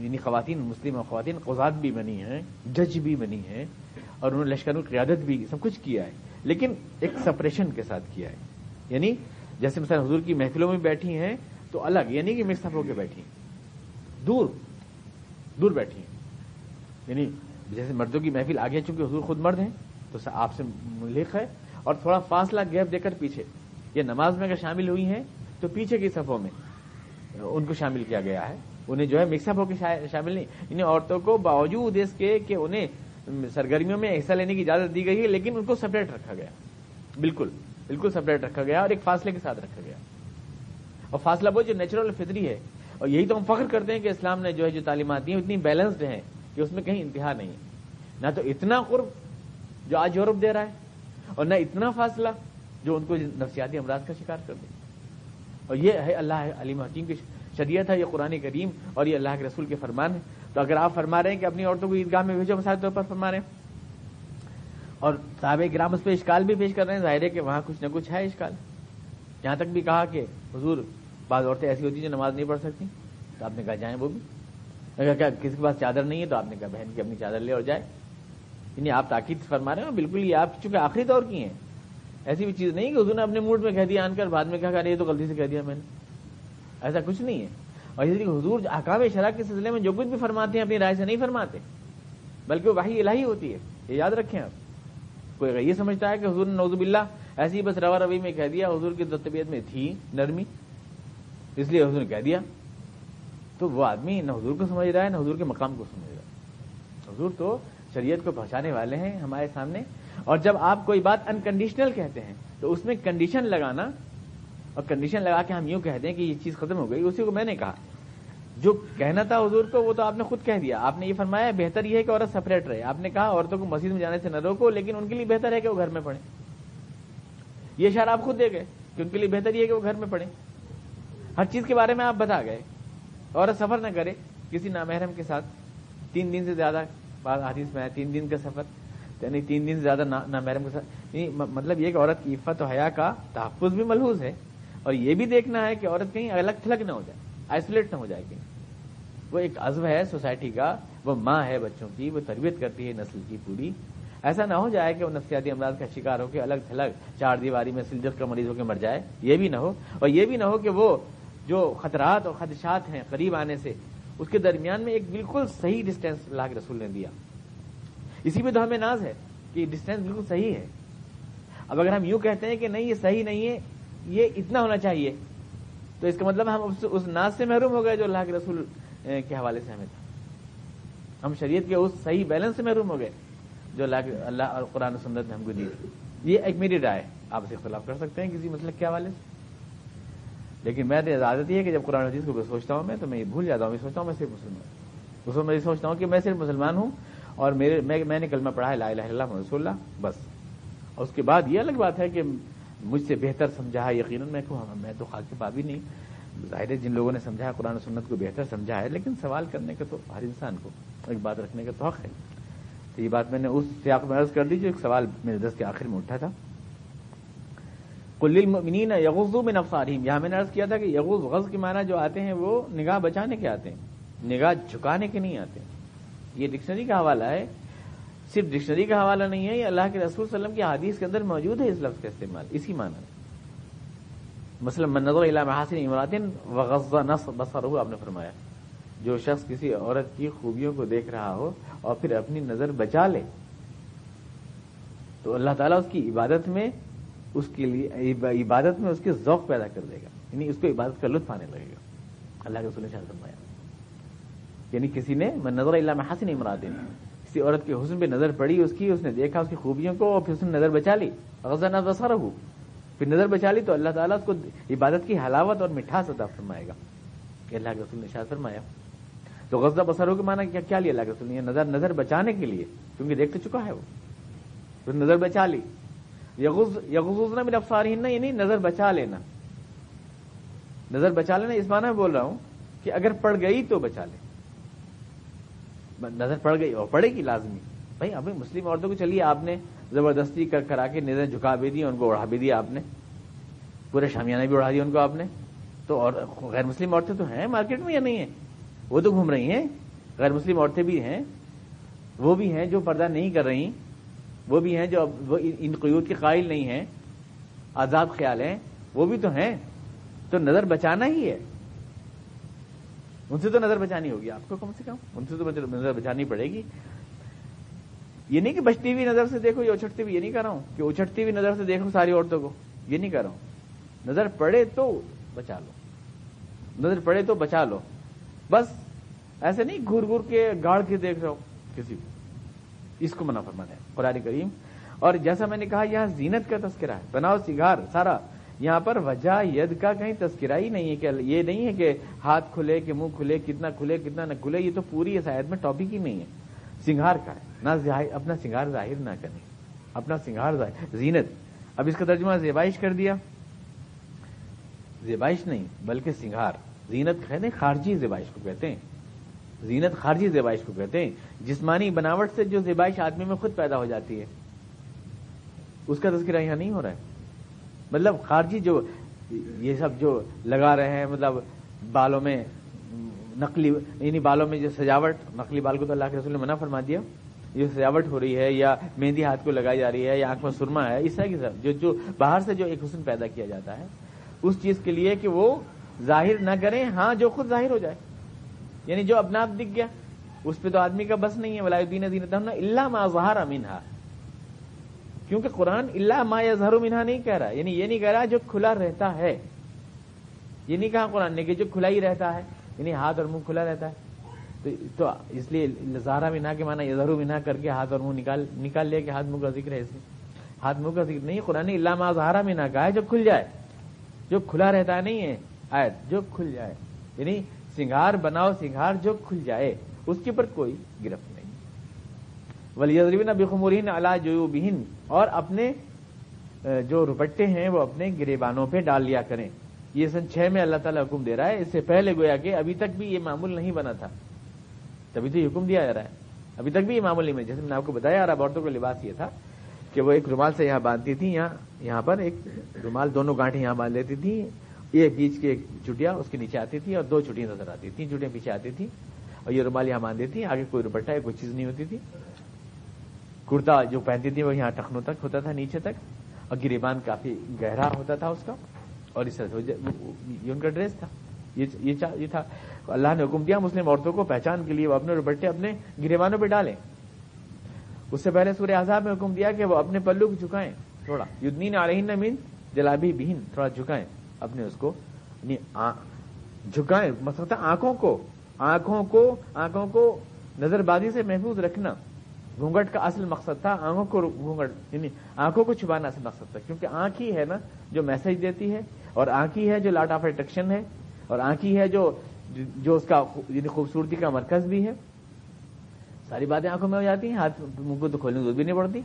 یعنی خواتین، مسلم خواتین قزاد بھی بنی ہیں، جج بھی بنی ہیں، اور انہوں نے لشکر قیادت بھی سب کچھ کیا ہے، لیکن ایک سپریشن کے ساتھ کیا ہے۔ یعنی جیسے مثلا حضور کی محفلوں میں بیٹھی ہیں تو الگ یعنی کہ مکس اپ ہو کے بیٹھی ہیں۔ دور دور بیٹھی ہیں۔ یعنی جیسے مردوں کی محفل آگے چونکہ حضور خود مرد ہیں، تو آپ سے ملک ہے۔ اور تھوڑا فاصلہ گیپ دے کر پیچھے، یہ نماز میں اگر شامل ہوئی ہیں، تو پیچھے کی صفوں میں ان کو شامل کیا گیا ہے۔ انہیں جو ہے مکس اپ ہو کے شامل نہیں انہیں عورتوں کو باوجود اس کے کہ انہیں سرگرمیوں میں حصہ لینے کی اجازت دی گئی ہے، لیکن ان کو سپریٹ رکھا گیا۔ بالکل بالکل سپریٹ رکھا گیا اور ایک فاصلے کے ساتھ رکھا گیا۔ اور فاصلہ وہ جو نیچرل فطری ہے، اور یہی تو ہم فخر کرتے ہیں کہ اسلام نے جو ہے جو تعلیمات دی ہیں، اتنی بیلنسڈ ہیں۔ کہ اس میں کہیں انتہا نہیں ہے۔ نہ تو اتنا قرب جو آج یورپ دے رہا ہے اور نہ اتنا فاصلہ جو ان کو نفسیاتی امراض کا شکار کر دے۔ اور یہ ہے اللہ علیم حکیم کی شریعت ہے، یہ قرآن کریم اور یہ اللہ کے رسول کے فرمان ہے تو اگر آپ فرما رہے ہیں کہ اپنی عورتوں کو عیدگاہ میں بھیجو مسائل طور پر فرما رہے ہیں۔ اور صاحب گرام اس پہ اشکال بھی پیش کر رہے ہیں، ظاہر ہے کہ وہاں کچھ نہ کچھ ہے اشکال۔ یہاں تک بھی کہا کہ حضور، بعض عورتیں ایسی ہوتی ہیں جو نماز نہیں پڑھ سکتی۔ تو آپ نے کہا جائیں وہ بھی۔ اگر کیا کسی کے پاس چادر نہیں ہے تو آپ نے کہا، بہن کی اپنی چادر لے اور جائے یعنی آپ تاکید فرما رہے ہیں بالکل یہ آپ چونکہ آخری طور کی ہیں۔ ایسی بھی چیز نہیں کہ حضور نے اپنے موڈ میں کہہ دیا آن کر، بعد میں کہا یہ تو غلطی سے کہہ دیا میں نے۔ ایسا کچھ نہیں ہے۔ اور اسی حضور حکام شرح کے سلسلے میں جو کچھ بھی فرماتے ہیں، اپنی رائے سے نہیں فرماتے، بلکہ وہ وہی الہی ہوتی ہے۔ یہ یاد رکھیں آپ۔ کوئی یہ سمجھتا ہے کہ حضور نے نوزب اللہ ایسی بس روا روی میں کہہ دیا، حضور کی طبیعت میں تھی نرمی، اس لیے حضور نے کہہ دیا۔ تو وہ آدمی نہ حضور کو سمجھ رہا ہے، نہ حضور کے مقام کو سمجھ رہا ہے۔ حضور تو شریعت کو پہنچانے والے ہیں ہمارے سامنے۔ اور جب آپ کوئی بات انکنڈیشنل کہتے ہیں، تو اس میں کنڈیشن لگانا اور کنڈیشن لگا کے ہم یوں کہتے ہیں کہ یہ چیز ختم ہو گئی، اسی کو میں نے کہا۔ جو کہنا تھا حضور کو، وہ تو آپ نے خود کہہ دیا۔ آپ نے یہ فرمایا، بہتر یہ ہے کہ عورت سپریٹ رہے۔ آپ نے کہا، عورتوں کو مسجد میں جانے سے نہ روکو، لیکن ان کے لیے بہتر ہے کہ وہ گھر میں پڑھیں۔ یہ اشارہ آپ خود دے گئے کہ ان کے لیے بہتر یہ ہے کہ وہ گھر میں پڑھیں۔ ہر چیز کے بارے میں آپ بتا گئے۔ عورت سفر نہ کرے، کسی نامحرم کے ساتھ تین دن سے زیادہ، بعض حدیث میں ہے، تین دن کا سفر یعنی تین دن سے زیادہ نامحرم کے ساتھ یعنی مطلب یہ کہ عورت کی عفت و حیا کا تحفظ بھی ملحوظ ہے، اور یہ بھی دیکھنا ہے کہ عورت کہیں الگ تھلگ نہ ہو جائے آئسولیٹ نہ ہو جائے کہیں۔ وہ ایک عزم ہے سوسائٹی کا، وہ ماں ہے بچوں کی، وہ تربیت کرتی ہے نسل کی پوری۔ ایسا نہ ہو جائے کہ وہ نفسیاتی امراض کا شکار ہو کے الگ تھلگ، چار دیواری میں سلجت کا مریض ہو کے مر جائے، یہ بھی نہ ہو، اور یہ بھی نہ ہو کہ وہ جو خطرات اور خدشات ہیں قریب آنے سے، اس کے درمیان میں ایک بالکل صحیح ڈسٹینس اللہ کے رسول نے دیا۔ اسی پہ تو ہمیں ناز ہے کہ ڈسٹینس بالکل صحیح ہے۔ اب اگر ہم یوں کہتے ہیں کہ نہیں، یہ صحیح نہیں ہے، یہ اتنا ہونا چاہیے۔ تو اس کا مطلب ہم اس ناز سے محروم ہو گئے جو اللہ کے رسول کے حوالے سے ہمیں تھا۔ ہم شریعت کے اس صحیح بیلنس سے محروم ہو گئے جو اللہ اللہ اور قرآن سنت نے ہم کو دی۔ یہ ایک میری رائے آپ سے اختلاف کر سکتے ہیں کسی مسلک کے حوالے سے۔ لیکن میں اجازت یہ ہے کہ جب قرآن حدیث کو سوچتا ہوں میں، تو میں یہ بھول جاتا ہوں، میں سوچتا ہوں میں صرف مسلمان اس میں میں یہ سوچتا ہوں کہ میں صرف مسلمان ہوں اور میرے، میں نے کلمہ پڑھا ہے، لا الہ الا اللہ رسول اللہ، بس۔ اور اس کے بعد یہ الگ بات ہے کہ مجھ سے بہتر سمجھا ہے، یقیناً میں ہاں، میں تو خاص پا بھی نہیں۔ ظاہر ہے جن لوگوں نے سمجھا ہے، قرآن سنت کو بہتر سمجھا ہے، لیکن سوال کرنے کا تو، ہر انسان کو، ایک بات رکھنے کا تو حق ہے۔ تو یہ بات میں نے اس سیاق میں عرض کر دی جو ایک سوال میرے دس کے آخر میں اٹھا تھا۔ کل المؤمنین یغضو من ابصارہم یہاں میں نے عرض کیا تھا کہ یغض غز کے معنی جو آتے ہیں وہ نگاہ بچانے کے آتے ہیں، نگاہ جھکانے کے نہیں آتے۔ یہ ڈکشنری کا حوالہ ہے، صرف ڈکشنری کا حوالہ نہیں ہے، یہ اللہ کے رسول صلی اللہ علیہ وسلم کی حدیث کے اندر موجود ہے اس لفظ کا استعمال اسی معنی۔ میں مثلا من نظر الى محاسن امراتن وغض نص، بصره، آپ نے فرمایا۔ جو شخص کسی عورت کی خوبیوں کو دیکھ رہا ہو اور پھر اپنی نظر بچا لے، تو اللہ تعالیٰ اس کی عبادت میں اس کے لیے عبادت میں اس کے ذوق پیدا کر دے گا۔ یعنی اس کو عبادت کا لطف آنے لگے گا۔ اللہ کے رسول نے شاید فرمایا۔ یعنی کسی نے من نظر اللہ محاسن امراتن کسی عورت کے حسن پہ نظر پڑی، اس کی اس نے دیکھا، اس کی خوبیوں کو اور پھر اس نے نظر بچا لی۔ غزہ نہ بسا پھر نظر بچا لی تو اللہ تعالیٰ اس کو عبادت کی حلاوت اور مٹھاس عطا فرمائے گا۔ کہ اللہ کے رسول نے شاید فرمایا۔ تو غزہ بسروں کے معنی کیا کیا لیا اللہ کے رسول نے؟ نظر نظر بچانے کے لیے، کیونکہ دیکھ تو چکا ہے وہ۔ پھر نظر بچا لی۔ یغز نہ میرا فارحین یعنی نظر بچا لینا. نظر بچا لینا، اس معنی میں بول رہا ہوں کہ اگر پڑ گئی تو بچا لے. نظر پڑ گئی، اور پڑے گی لازمی. بھائی ابھی مسلم عورتوں کو چلیے، آپ نے زبردستی کر کرا کے نظر جھکا بھی دی، ان کو اڑا بھی دیا آپ نے. پورے شامیانہ بھی اڑا دیا ان کو آپ نے. تو اور غیر مسلم عورتیں تو ہیں مارکیٹ میں یا نہیں ہیں؟ وہ تو گھوم رہی ہیں، غیر مسلم عورتیں بھی ہیں، وہ بھی ہیں جو پردہ نہیں کر رہی وہ بھی ہیں جو وہ ان قیود کے قائل نہیں ہیں آزاد خیال ہیں، وہ بھی تو ہیں۔ تو نظر بچانا ہی ہے۔ ان سے تو نظر بچانی ہوگی۔ آپ کو کم سے کم؟ ان سے تو نظر بچانی پڑے گی۔ یہ نہیں کہ بچتی ہوئی نظر سے دیکھو یا اچھٹتی ہوئی، یہ نہیں کر رہا ہوں کہ اچھٹتی ہوئی نظر سے دیکھو ساری عورتوں کو۔ یہ نہیں کر رہا ہوں۔ نظر پڑے تو بچا لو۔ نظر پڑے تو بچا لو۔ بس ایسے نہیں گور گور کے گاڑ کے دیکھ رہا ہو کسی کو۔ اس کو منع فرمانا ہے۔ قرآن کریم۔ اور جیسا میں نے کہا، یہاں زینت کا تذکرہ ہے۔ بناؤ سگار سارا۔ یہاں پر وجہ، ید کا کہیں تذکرہ ہی نہیں ہے کہ یہ نہیں ہے کہ ہاتھ کھلے، کہ منہ کھلے، کتنا کھلے، کتنا نہ کھلے، یہ تو پوری اس آیت میں ٹاپک ہی نہیں ہے۔ سنگار کا ہے۔ نہ اپنا سنگار ظاہر نہ کریں۔ اپنا سنگار ظاہر۔ زینت۔ اب اس کا ترجمہ زیبائش کر دیا۔ زیبائش نہیں، بلکہ سنگار زینت کہتے ہیں خارجی زیبائش کو کہتے ہیں۔ زینت خارجی زیبائش کو کہتے ہیں۔ جسمانی بناوٹ سے جو زیبائش آدمی میں خود پیدا ہو جاتی ہے۔ اس کا تذکرہ یہاں نہیں ہو رہا ہے۔ مطلب خارجی جو یہ سب جو لگا رہے ہیں مطلب بالوں میں نقلی یعنی بالوں میں جو سجاوٹ، نقلی بال کو تو اللہ کے رسول نے منع فرما دیا۔ جو سجاوٹ ہو رہی ہے یا مہندی ہاتھ کو لگائی جا رہی ہے یا آنکھ میں سرما ہے، اس طرح کی سب جو جو باہر سے جو ایک حسن پیدا کیا جاتا ہے، اس چیز کے لیے کہ وہ ظاہر نہ کریں ہاں جو خود ظاہر ہو جائے۔ یعنی جو اپنا آپ دکھ گیا، اس پہ تو آدمی کا بس نہیں ہے ولادین دین اللہ ما ظہر امینہ کیونکہ قرآن اللہ ما یا زہر منہا نہیں کہہ رہا یعنی یہ نہیں کہہ رہا جو کھلا رہتا ہے۔ یہ نہیں کہا قرآن نے کہ جو کھلا ہی رہتا ہے یعنی ہاتھ اور منہ کھلا رہتا ہے۔ تو اس لیے زہرا مینا کے مانا یزہر مینا کر کے ہاتھ اور منہ نکال نکال لیا کہ ہاتھ منہ کا ذکر ہے اس میں۔ ہاتھ منہ کا ذکر نہیں، قرآن اللہ ما زہرا مینا کہا ہے، جو کھل جائے۔ جو کھلا رہتا ہے نہیں ہے، آیت، جو کھل جائے۔ یعنی سنگار بناؤ، سنگار جو کھل جائے، اس کے اوپر کوئی گرفت نہیں۔ ولی بخمورین اللہ جو بہن اور اپنے جو روپٹے ہیں، وہ اپنے گریبانوں پہ ڈال لیا کریں۔ یہ سن چھ میں اللہ تعالیٰ حکم دے رہا ہے۔ اس سے پہلے گویا کہ ابھی تک بھی یہ معمول نہیں بنا تھا۔ تبھی تو یہ حکم دیا جا رہا ہے۔ ابھی تک بھی یہ معمول نہیں بنا۔ جیسے میں نے آپ کو بتایا، عرب عورتوں کا لباس یہ تھا کہ وہ ایک رومال سے یہاں باندھتی تھی یہاں یہاں پر ایک رومال، دونوں گانٹیں یہاں باندھ لیتی تھی ایک بیچ کی ایک چٹیا اس کے نیچے آتی تھی اور دو چھٹیاں نظر آتی تھیں چٹیاں پیچھے آتی تھی اور یہ رومال یہاں باندھتی تھی آگے کوئی روپٹا ہے کوئی چیز نہیں ہوتی تھی۔ کرتا جو پہنتی تھی وہ یہاں ٹخنوں تک ہوتا تھا، نیچے تک اور گریبان کافی گہرا ہوتا تھا اس کا اور اس طرح سے یہ ان کا ڈریس تھا۔ یہ تھا۔ اللہ نے حکم دیا مسلم عورتوں کو پہچان کے لیے وہ اپنے روپٹے اپنے گریبانوں پہ ڈالیں۔ اس سے پہلے سورہ آزاد میں حکم دیا کہ وہ اپنے پلو کو جھکائیں، تھوڑا۔ یدنین علیہن مین جلابی بہن تھوڑا جھکائیں۔ اپنے اس کو یعنی جھکائیں مطلب آنکھوں کو آنکھوں کو آنکھوں کو نظر بازی سے محفوظ رکھنا گھونگٹ کا اصل مقصد تھا، آنکھوں کو گھونگٹ یعنی آنکھوں کو چھپانا اصل مقصد تھا، کیونکہ آنکھ ہی ہے نا جو میسج دیتی ہے، اور آنکھ ہی ہے جو لاٹ آف اٹریکشن ہے، اور آنکھ ہی ہے جو جو اس کا یعنی خوبصورتی کا مرکز بھی ہے۔ ساری باتیں آنکھوں میں ہو جاتی ہیں، ہاتھ، منہ کو تو کھولنے ضرورت بھی نہیں پڑتی۔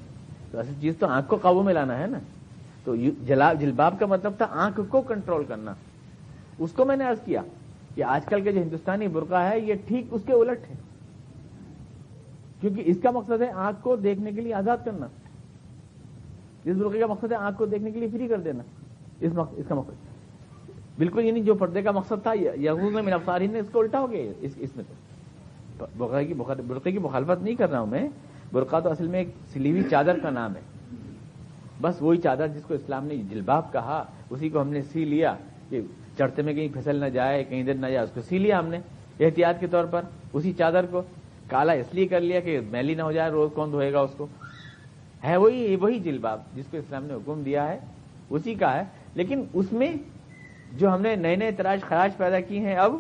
تو اصل چیز تو آنکھ کو قابو میں لانا ہے نا۔ تو جلباب کا مطلب تھا آنکھ کو کنٹرول کرنا۔ اس کو میں نے ارض کیا کہ آج کل کے جو ہندوستانی برقع ہے، یہ ٹھیک اس کے الٹ ہے۔ کیونکہ اس کا مقصد ہے آنکھ کو دیکھنے کے لیے آزاد کرنا۔ اس برقعے کا مقصد ہے آنکھ کو دیکھنے کے لیے فری کر دینا۔ اس کا مقصد بالکل یعنی جو پردے کا مقصد تھا یہود میں میرا نے اس کو الٹا ہو گیا، اس میں تو۔ برقعے کی برقعے کی مخالفت نہیں کر رہا ہوں میں۔ برقع تو اصل میں ایک سلی ہوئی چادر کا نام ہے۔ بس وہی چادر جس کو اسلام نے جلباب کہا، اسی کو ہم نے سی لیا کہ چڑھتے میں کہیں پھسل نہ جائے، کہیں دیر نہ جائے، اس کو سی لیا ہم نے احتیاط کے طور پر اسی چادر کو۔ کالا اس لیے کر لیا کہ میلی نہ ہو جائے، روز کون دھوئے گا اس کو۔ ہے وہی وہی جلباب جس کو اسلام نے حکم دیا ہے، اسی کا ہے۔ لیکن اس میں جو ہم نے نئے نئے تراش خراش پیدا کی ہیں اب،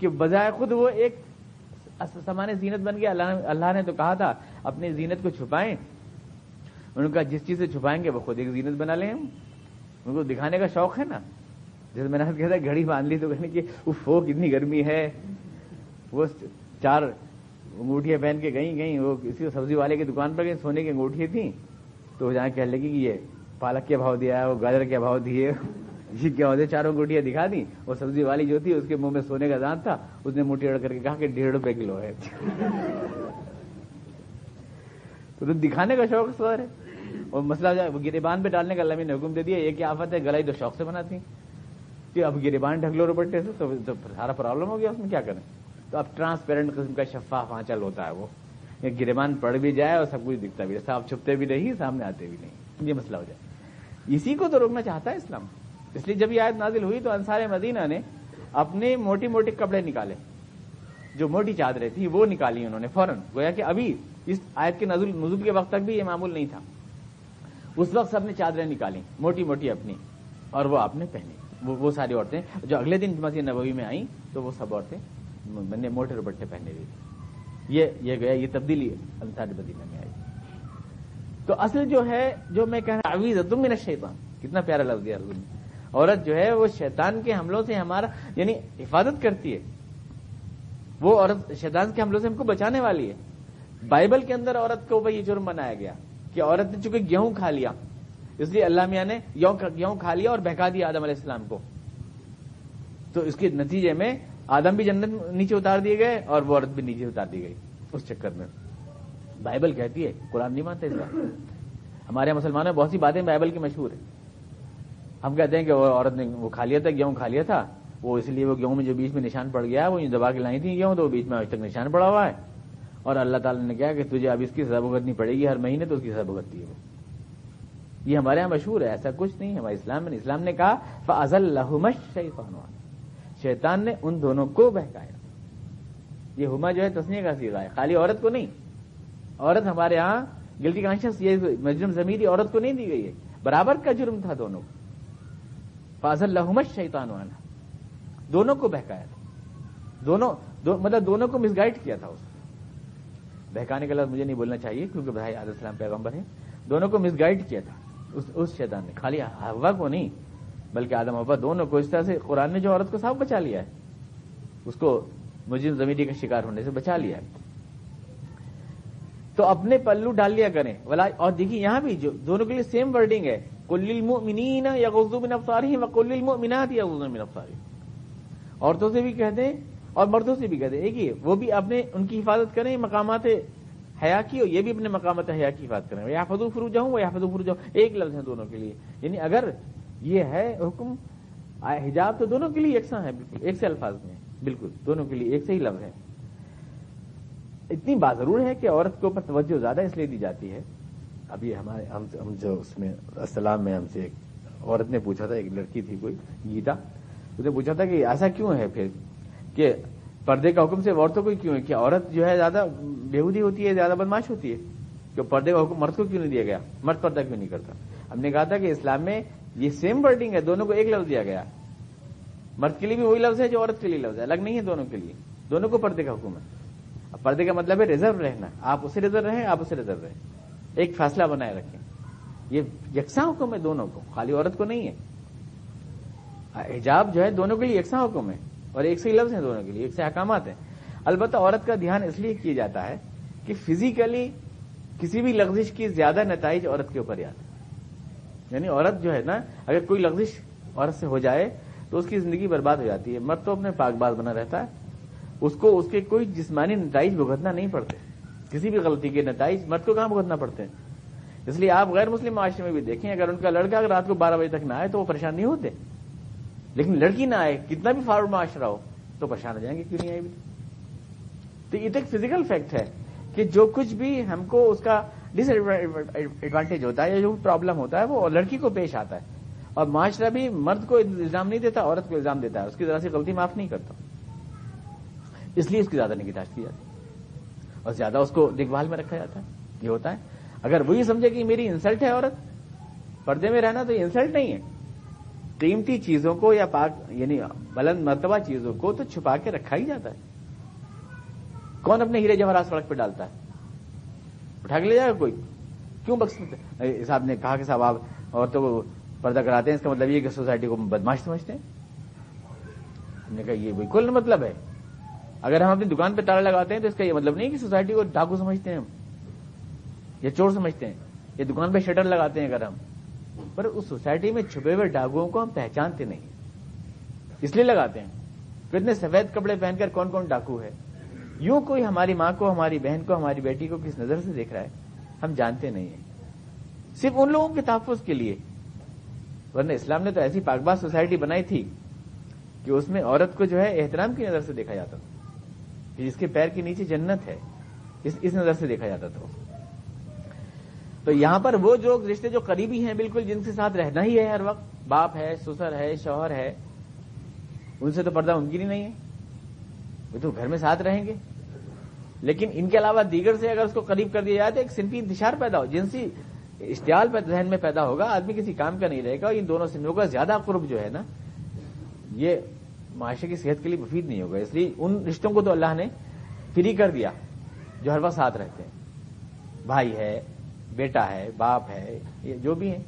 کہ بجائے خود وہ ایک سامان زینت بن گیا۔ اللہ نے تو کہا تھا، اپنی زینت کو چھپائیں۔ ان کا جس چیز سے چھپائیں گے وہ خود ایک زینت بنا لیں ہم۔ ان کو دکھانے کا شوق ہے نا۔ جیسے میں نے کہا تھا گھڑی باندھ لی تو کہنے کہ اف ہو کتنی گرمی ہے۔ وہ چار انگوٹیاں پہن کے گئی گئی وہ کسی سبزی والے کی دکان پر گئی سونے کی انگوٹھی تھیں۔ تو وہ جہاں کہنے لگی کہ یہ پالک کیا بھاؤ دیا ہے، وہ گاجر کیا بھاؤ دیے۔ یہ کیا ہوتے چاروں گوٹیاں دکھا دی وہ سبزی والی جو تھی، اس کے منہ میں سونے کا دانت تھا۔ اس نے موٹی اڑ کر کے کہا کہ ڈیڑھ روپے کلو ہے۔ تو دکھانے کا شوق سوار ہے۔ اور مسئلہ وہ گریبان پہ ڈالنے کا اللہ نے حکم دے دیا، یہ کیا آفت ہے؟ گلائی تو شوق سے بناتی کہ اب گریبان ڈھک لو روپٹے سے تو سارا پرابلم ہو گیا، اس میں کیا کریں؟ تو اب ٹرانسپیرنٹ قسم کا شفاف آنچل ہوتا ہے وہ۔ گریبان پڑ بھی جائے اور سب کچھ دکھتا بھی صاف چھپتے بھی نہیں، سامنے آتے بھی نہیں۔ یہ مسئلہ ہو جائے۔ اسی کو تو روکنا چاہتا ہے اسلام۔ اس لیے جب یہ آیت نازل ہوئی تو انصار مدینہ نے اپنے موٹی موٹی کپڑے نکالے۔ جو موٹی چادریں تھی وہ نکالی انہوں نے فوراً۔ گویا کہ ابھی اس آیت کے نزول نزول کے وقت تک بھی یہ معمول نہیں تھا۔ اس وقت سب نے چادریں نکالی موٹی موٹی اپنی، اور وہ آپ نے پہنی۔ وہ وہ ساری عورتیں، جو اگلے دن مسجد نبوی میں آئیں، تو وہ سب عورتیں نے موٹے روپٹے پہنے ہوئی یہ یہ گیا یہ تبدیلی انصار مدینہ میں آئی۔ تو اصل جو ہے، جو میں کہہ رہا عویز تم میرا شیطان کتنا پیارا لفظ دیا عورت جو ہے، وہ شیطان کے حملوں سے ہمارا یعنی حفاظت کرتی ہے۔ وہ عورت شیطان کے حملوں سے ہم کو بچانے والی ہے۔ بائبل کے اندر عورت کو یہ جرم بنایا گیا۔ کہ عورت نے چونکہ گیہوں کھا لیا، اس لیے اللہ میاں نے گیہوں کھا لیا اور بہکا دیا آدم علیہ السلام کو۔ تو اس کے نتیجے میں آدم بھی جنت نیچے اتار دیے گئے اور وہ عورت بھی نیچے اتار دی گئی اس چکر میں۔ بائبل کہتی ہے، قرآن نہیں مانتے اس بات۔ ہمارے مسلمانوں میں بہت سی باتیں بائبل کی مشہور ہیں۔ ہم کہتے ہیں کہ وہ عورت نے وہ کھا لیا تھا، گیہوں کھا لیا تھا، وہ اس لیے وہ گیہوں میں جو بیچ میں نشان پڑ گیا، وہ دبا کے لائی تھی گیہوں، تو وہ بیچ میں آج تک نشان پڑا ہوا ہے۔ اور اللہ تعالیٰ نے کہا کہ تجھے اب اس کی سزا بھگتنی پڑے گی ہر مہینے تو اس کی سزا بھگتتی ہے یہ ہمارے یہاں مشہور ہے ایسا کچھ نہیں ہمارے اسلام میں اسلام نے کہا فضل شیفان شیطان نے ان دونوں کو بہکایا۔ یہ ہما جو ہے تسنیہ کا سیدھا ہے خالی عورت کو نہیں۔ عورت ہمارے یہاں گلٹی کانشیس یہ مجرم زمیری عورت کو نہیں دی گئی ہے۔ برابر کا جرم تھا دونوں۔ کو فاضل لحمت شیطان وانا دونوں کو بہکایا تھا۔ دونوں دو, مطلب دونوں کو مس گائڈ کیا تھا اس نے۔ بہکانے کا لفظ مجھے نہیں بولنا چاہیے کیونکہ بھائی علیہ السلام پیغمبر ہیں۔ دونوں کو مس گائڈ کیا تھا۔ اس, اس شیطان نے۔ خالی ہوا کو نہیں بلکہ آدم ابا دونوں کو اس طرح سے قرآن نے جو عورت کو صاف بچا لیا ہے اس کو مجرم زمیری کا شکار ہونے سے بچا لیا ہے۔ تو اپنے پلو ڈال لیا کریں۔ ولا اور دیکھیے یہاں بھی جو دونوں کے لیے سیم ورڈنگ ہے۔ کل المؤمنین یا غزو من افطارہم وکل المؤمنات یا غزو من عورتوں سے بھی کہتے ہیں اور مردوں سے بھی کہتے ہیں۔ ایک ہی وہ بھی اپنے ان کی حفاظت کریں مقامات حیا کی اور یہ بھی اپنے مقامات حیا کی حفاظت کریں۔ یا فضو فرو جاؤں یا فضو فرو جاؤں ایک لفظ ہے دونوں کے لیے۔ یعنی اگر یہ ہے حکم حجاب، تو دونوں کے لیے یکساں ہے، بالکل۔ ایک سے الفاظ میں۔ بالکل، دونوں کے لیے ایک سے ہی لفظ ہے۔ اتنی بات ضرور ہے کہ عورت کے اوپر توجہ زیادہ اس لیے دی جاتی ہے۔ ابھی ہمارے، ہم ہم جو اس میں، السلام میں ہم سے ایک عورت نے پوچھا تھا، ایک لڑکی تھی کوئی، گیتا۔ اس نے پوچھا تھا کہ ایسا کیوں ہے پھر؟ کہ پردے کا حکم سے عورتوں کو کیوں ہے؟ کہ عورت جو ہے زیادہ بےودی ہوتی ہے، زیادہ بدماش ہوتی ہے، کہ پردے کا حکم مرد کو کیوں نہیں دیا گیا؟ مرد پردہ کیوں نہیں کرتا؟ ہم نے کہا تھا کہ اسلام میں یہ سیم ورڈنگ ہے، دونوں کو ایک لفظ دیا گیا۔ مرد کے لیے بھی وہی لفظ ہے جو عورت کے لیے لفظ ہے، الگ نہیں ہے دونوں کے لیے۔ دونوں کو پردے کا حکم ہے۔ پردے کا مطلب ہے ریزرو رہنا۔ آپ اسے ریزرو رہیں، آپ اسے ریزرو رہیں۔ ایک فیصلہ بنائے رکھیں۔ یہ یکساں حکم ہے دونوں کو، خالی عورت کو نہیں ہے۔ ہاں، حجاب جو ہے دونوں کے لیے یکساں حکم ہے۔ اور ایک سے ہی لفظ ہیں دونوں کے لیے، ایک سے احکامات ہیں۔ البتہ عورت کا دھیان اس لیے کیا جاتا ہے کہ فزیکلی کسی بھی لغزش کی زیادہ نتائج عورت کے اوپر یاد ہے یعنی عورت جو ہے نا، اگر کوئی لغزش عورت سے ہو جائے تو اس کی زندگی برباد ہو جاتی ہے، مرد تو اپنے پاک باز بنا رہتا ہے۔ اس کو، اس کے کوئی جسمانی نتائج بھگتنا نہیں پڑتے۔ کسی بھی غلطی کے نتائج مرد کو کہاں بھگتنا پڑتے ہیں؟ اس لیے آپ غیر مسلم معاشرے میں بھی دیکھیں، اگر ان کا لڑکا اگر رات کو بارہ بجے تک نہ آئے تو وہ پریشان نہیں ہوتے۔ لیکن لڑکی نہ آئے، کتنا بھی فارورڈ معاشرہ ہو، تو پریشان ہو جائیں گے، کیوں نہیں آئے بھی؟ تو یہ تو ایک فزیکل فیکٹ ہے کہ جو کچھ بھی ہم کو اس کا ڈس ایڈوانٹیج ہوتا ہے یا جو پرابلم ہوتا ہے، وہ لڑکی کو پیش آتا ہے۔ اور معاشرہ بھی مرد کو الزام نہیں دیتا، عورت کو الزام دیتا ہے۔ اس کی ذرا سی غلطی معاف نہیں کرتا۔ اس لیے اس کی زیادہ نگہداشت کی جاتی ہے۔ اور زیادہ اس کو دیکھ بھال میں رکھا جاتا ہے۔ یہ ہوتا ہے۔ اگر وہی سمجھے کہ میری انسلٹ ہے عورت، پردے میں رہنا تو یہ انسلٹ نہیں ہے۔ قیمتی چیزوں کو یا پاک یعنی بلند مرتبہ چیزوں کو تو چھپا کے رکھا ہی جاتا ہے۔ کون اپنے ہیرے جواہرات سڑک پہ ڈالتا ہے؟ اٹھا کے لے جائے گا کوئی؟ کیوں بخش صاحب نے کہا کہ صاحب، آپ عورتوں کو پردہ کراتے ہیں، اس کا مطلب یہ کہ سوسائٹی کو بدماش سمجھتے ہیں۔ ہم نے کہا یہ بالکل مطلب ہے۔ اگر ہم اپنی دکان پہ تالا لگاتے ہیں تو اس کا یہ مطلب نہیں کہ سوسائٹی کو ڈاکو سمجھتے ہیں ہم، یا چور سمجھتے ہیں۔ یا دکان پہ شٹر لگاتے ہیں اگر ہم۔ پر اس سوسائٹی میں چھپے ہوئے ڈاکوؤں کو ہم پہچانتے نہیں۔ اس لیے لگاتے ہیں۔ پھر اتنے سفید کپڑے پہن کر کون کون ڈاکو ہے؟ یوں کوئی ہماری ماں کو، ہماری بہن کو، ہماری بیٹی کو کس نظر سے دیکھ رہا ہے؟ ہم جانتے نہیں ہیں۔ صرف ان لوگوں کے تحفظ کے لیے۔ ورنہ اسلام نے تو ایسی پاکباز سوسائٹی بنائی تھی کہ اس میں عورت کو جو ہے احترام کی نظر سے دیکھا جاتا تھا۔ کہ جس کے پیر کے نیچے جنت ہے، اس اس نظر سے دیکھا جاتا تھا۔ تو یہاں پر وہ جو رشتے جو قریبی ہیں بالکل جن کے ساتھ رہنا ہی ہے ہر وقت، باپ ہے، سسر ہے، شوہر ہے، ان سے تو پردہ ممکن ہی نہیں ہے۔ وہ تو گھر میں ساتھ رہیں گے۔ لیکن ان کے علاوہ دیگر سے اگر اس کو قریب کر دیا جائے تو ایک صنفی انتشار پیدا ہو، جنسی اشتعال ذہن میں پیدا ہوگا، آدمی کسی کام کا نہیں رہے گا ان دونوں سموں کا زیادہ قرب جو ہے نا، یہ معاشرے کی صحت کے لیے مفید نہیں ہوگا۔ اس لیے ان رشتوں کو تو اللہ نے فری کر دیا جو ہر وقت ساتھ رہتے ہیں۔ بھائی ہے بیٹا ہے، باپ ہے، یہ جو بھی ہیں۔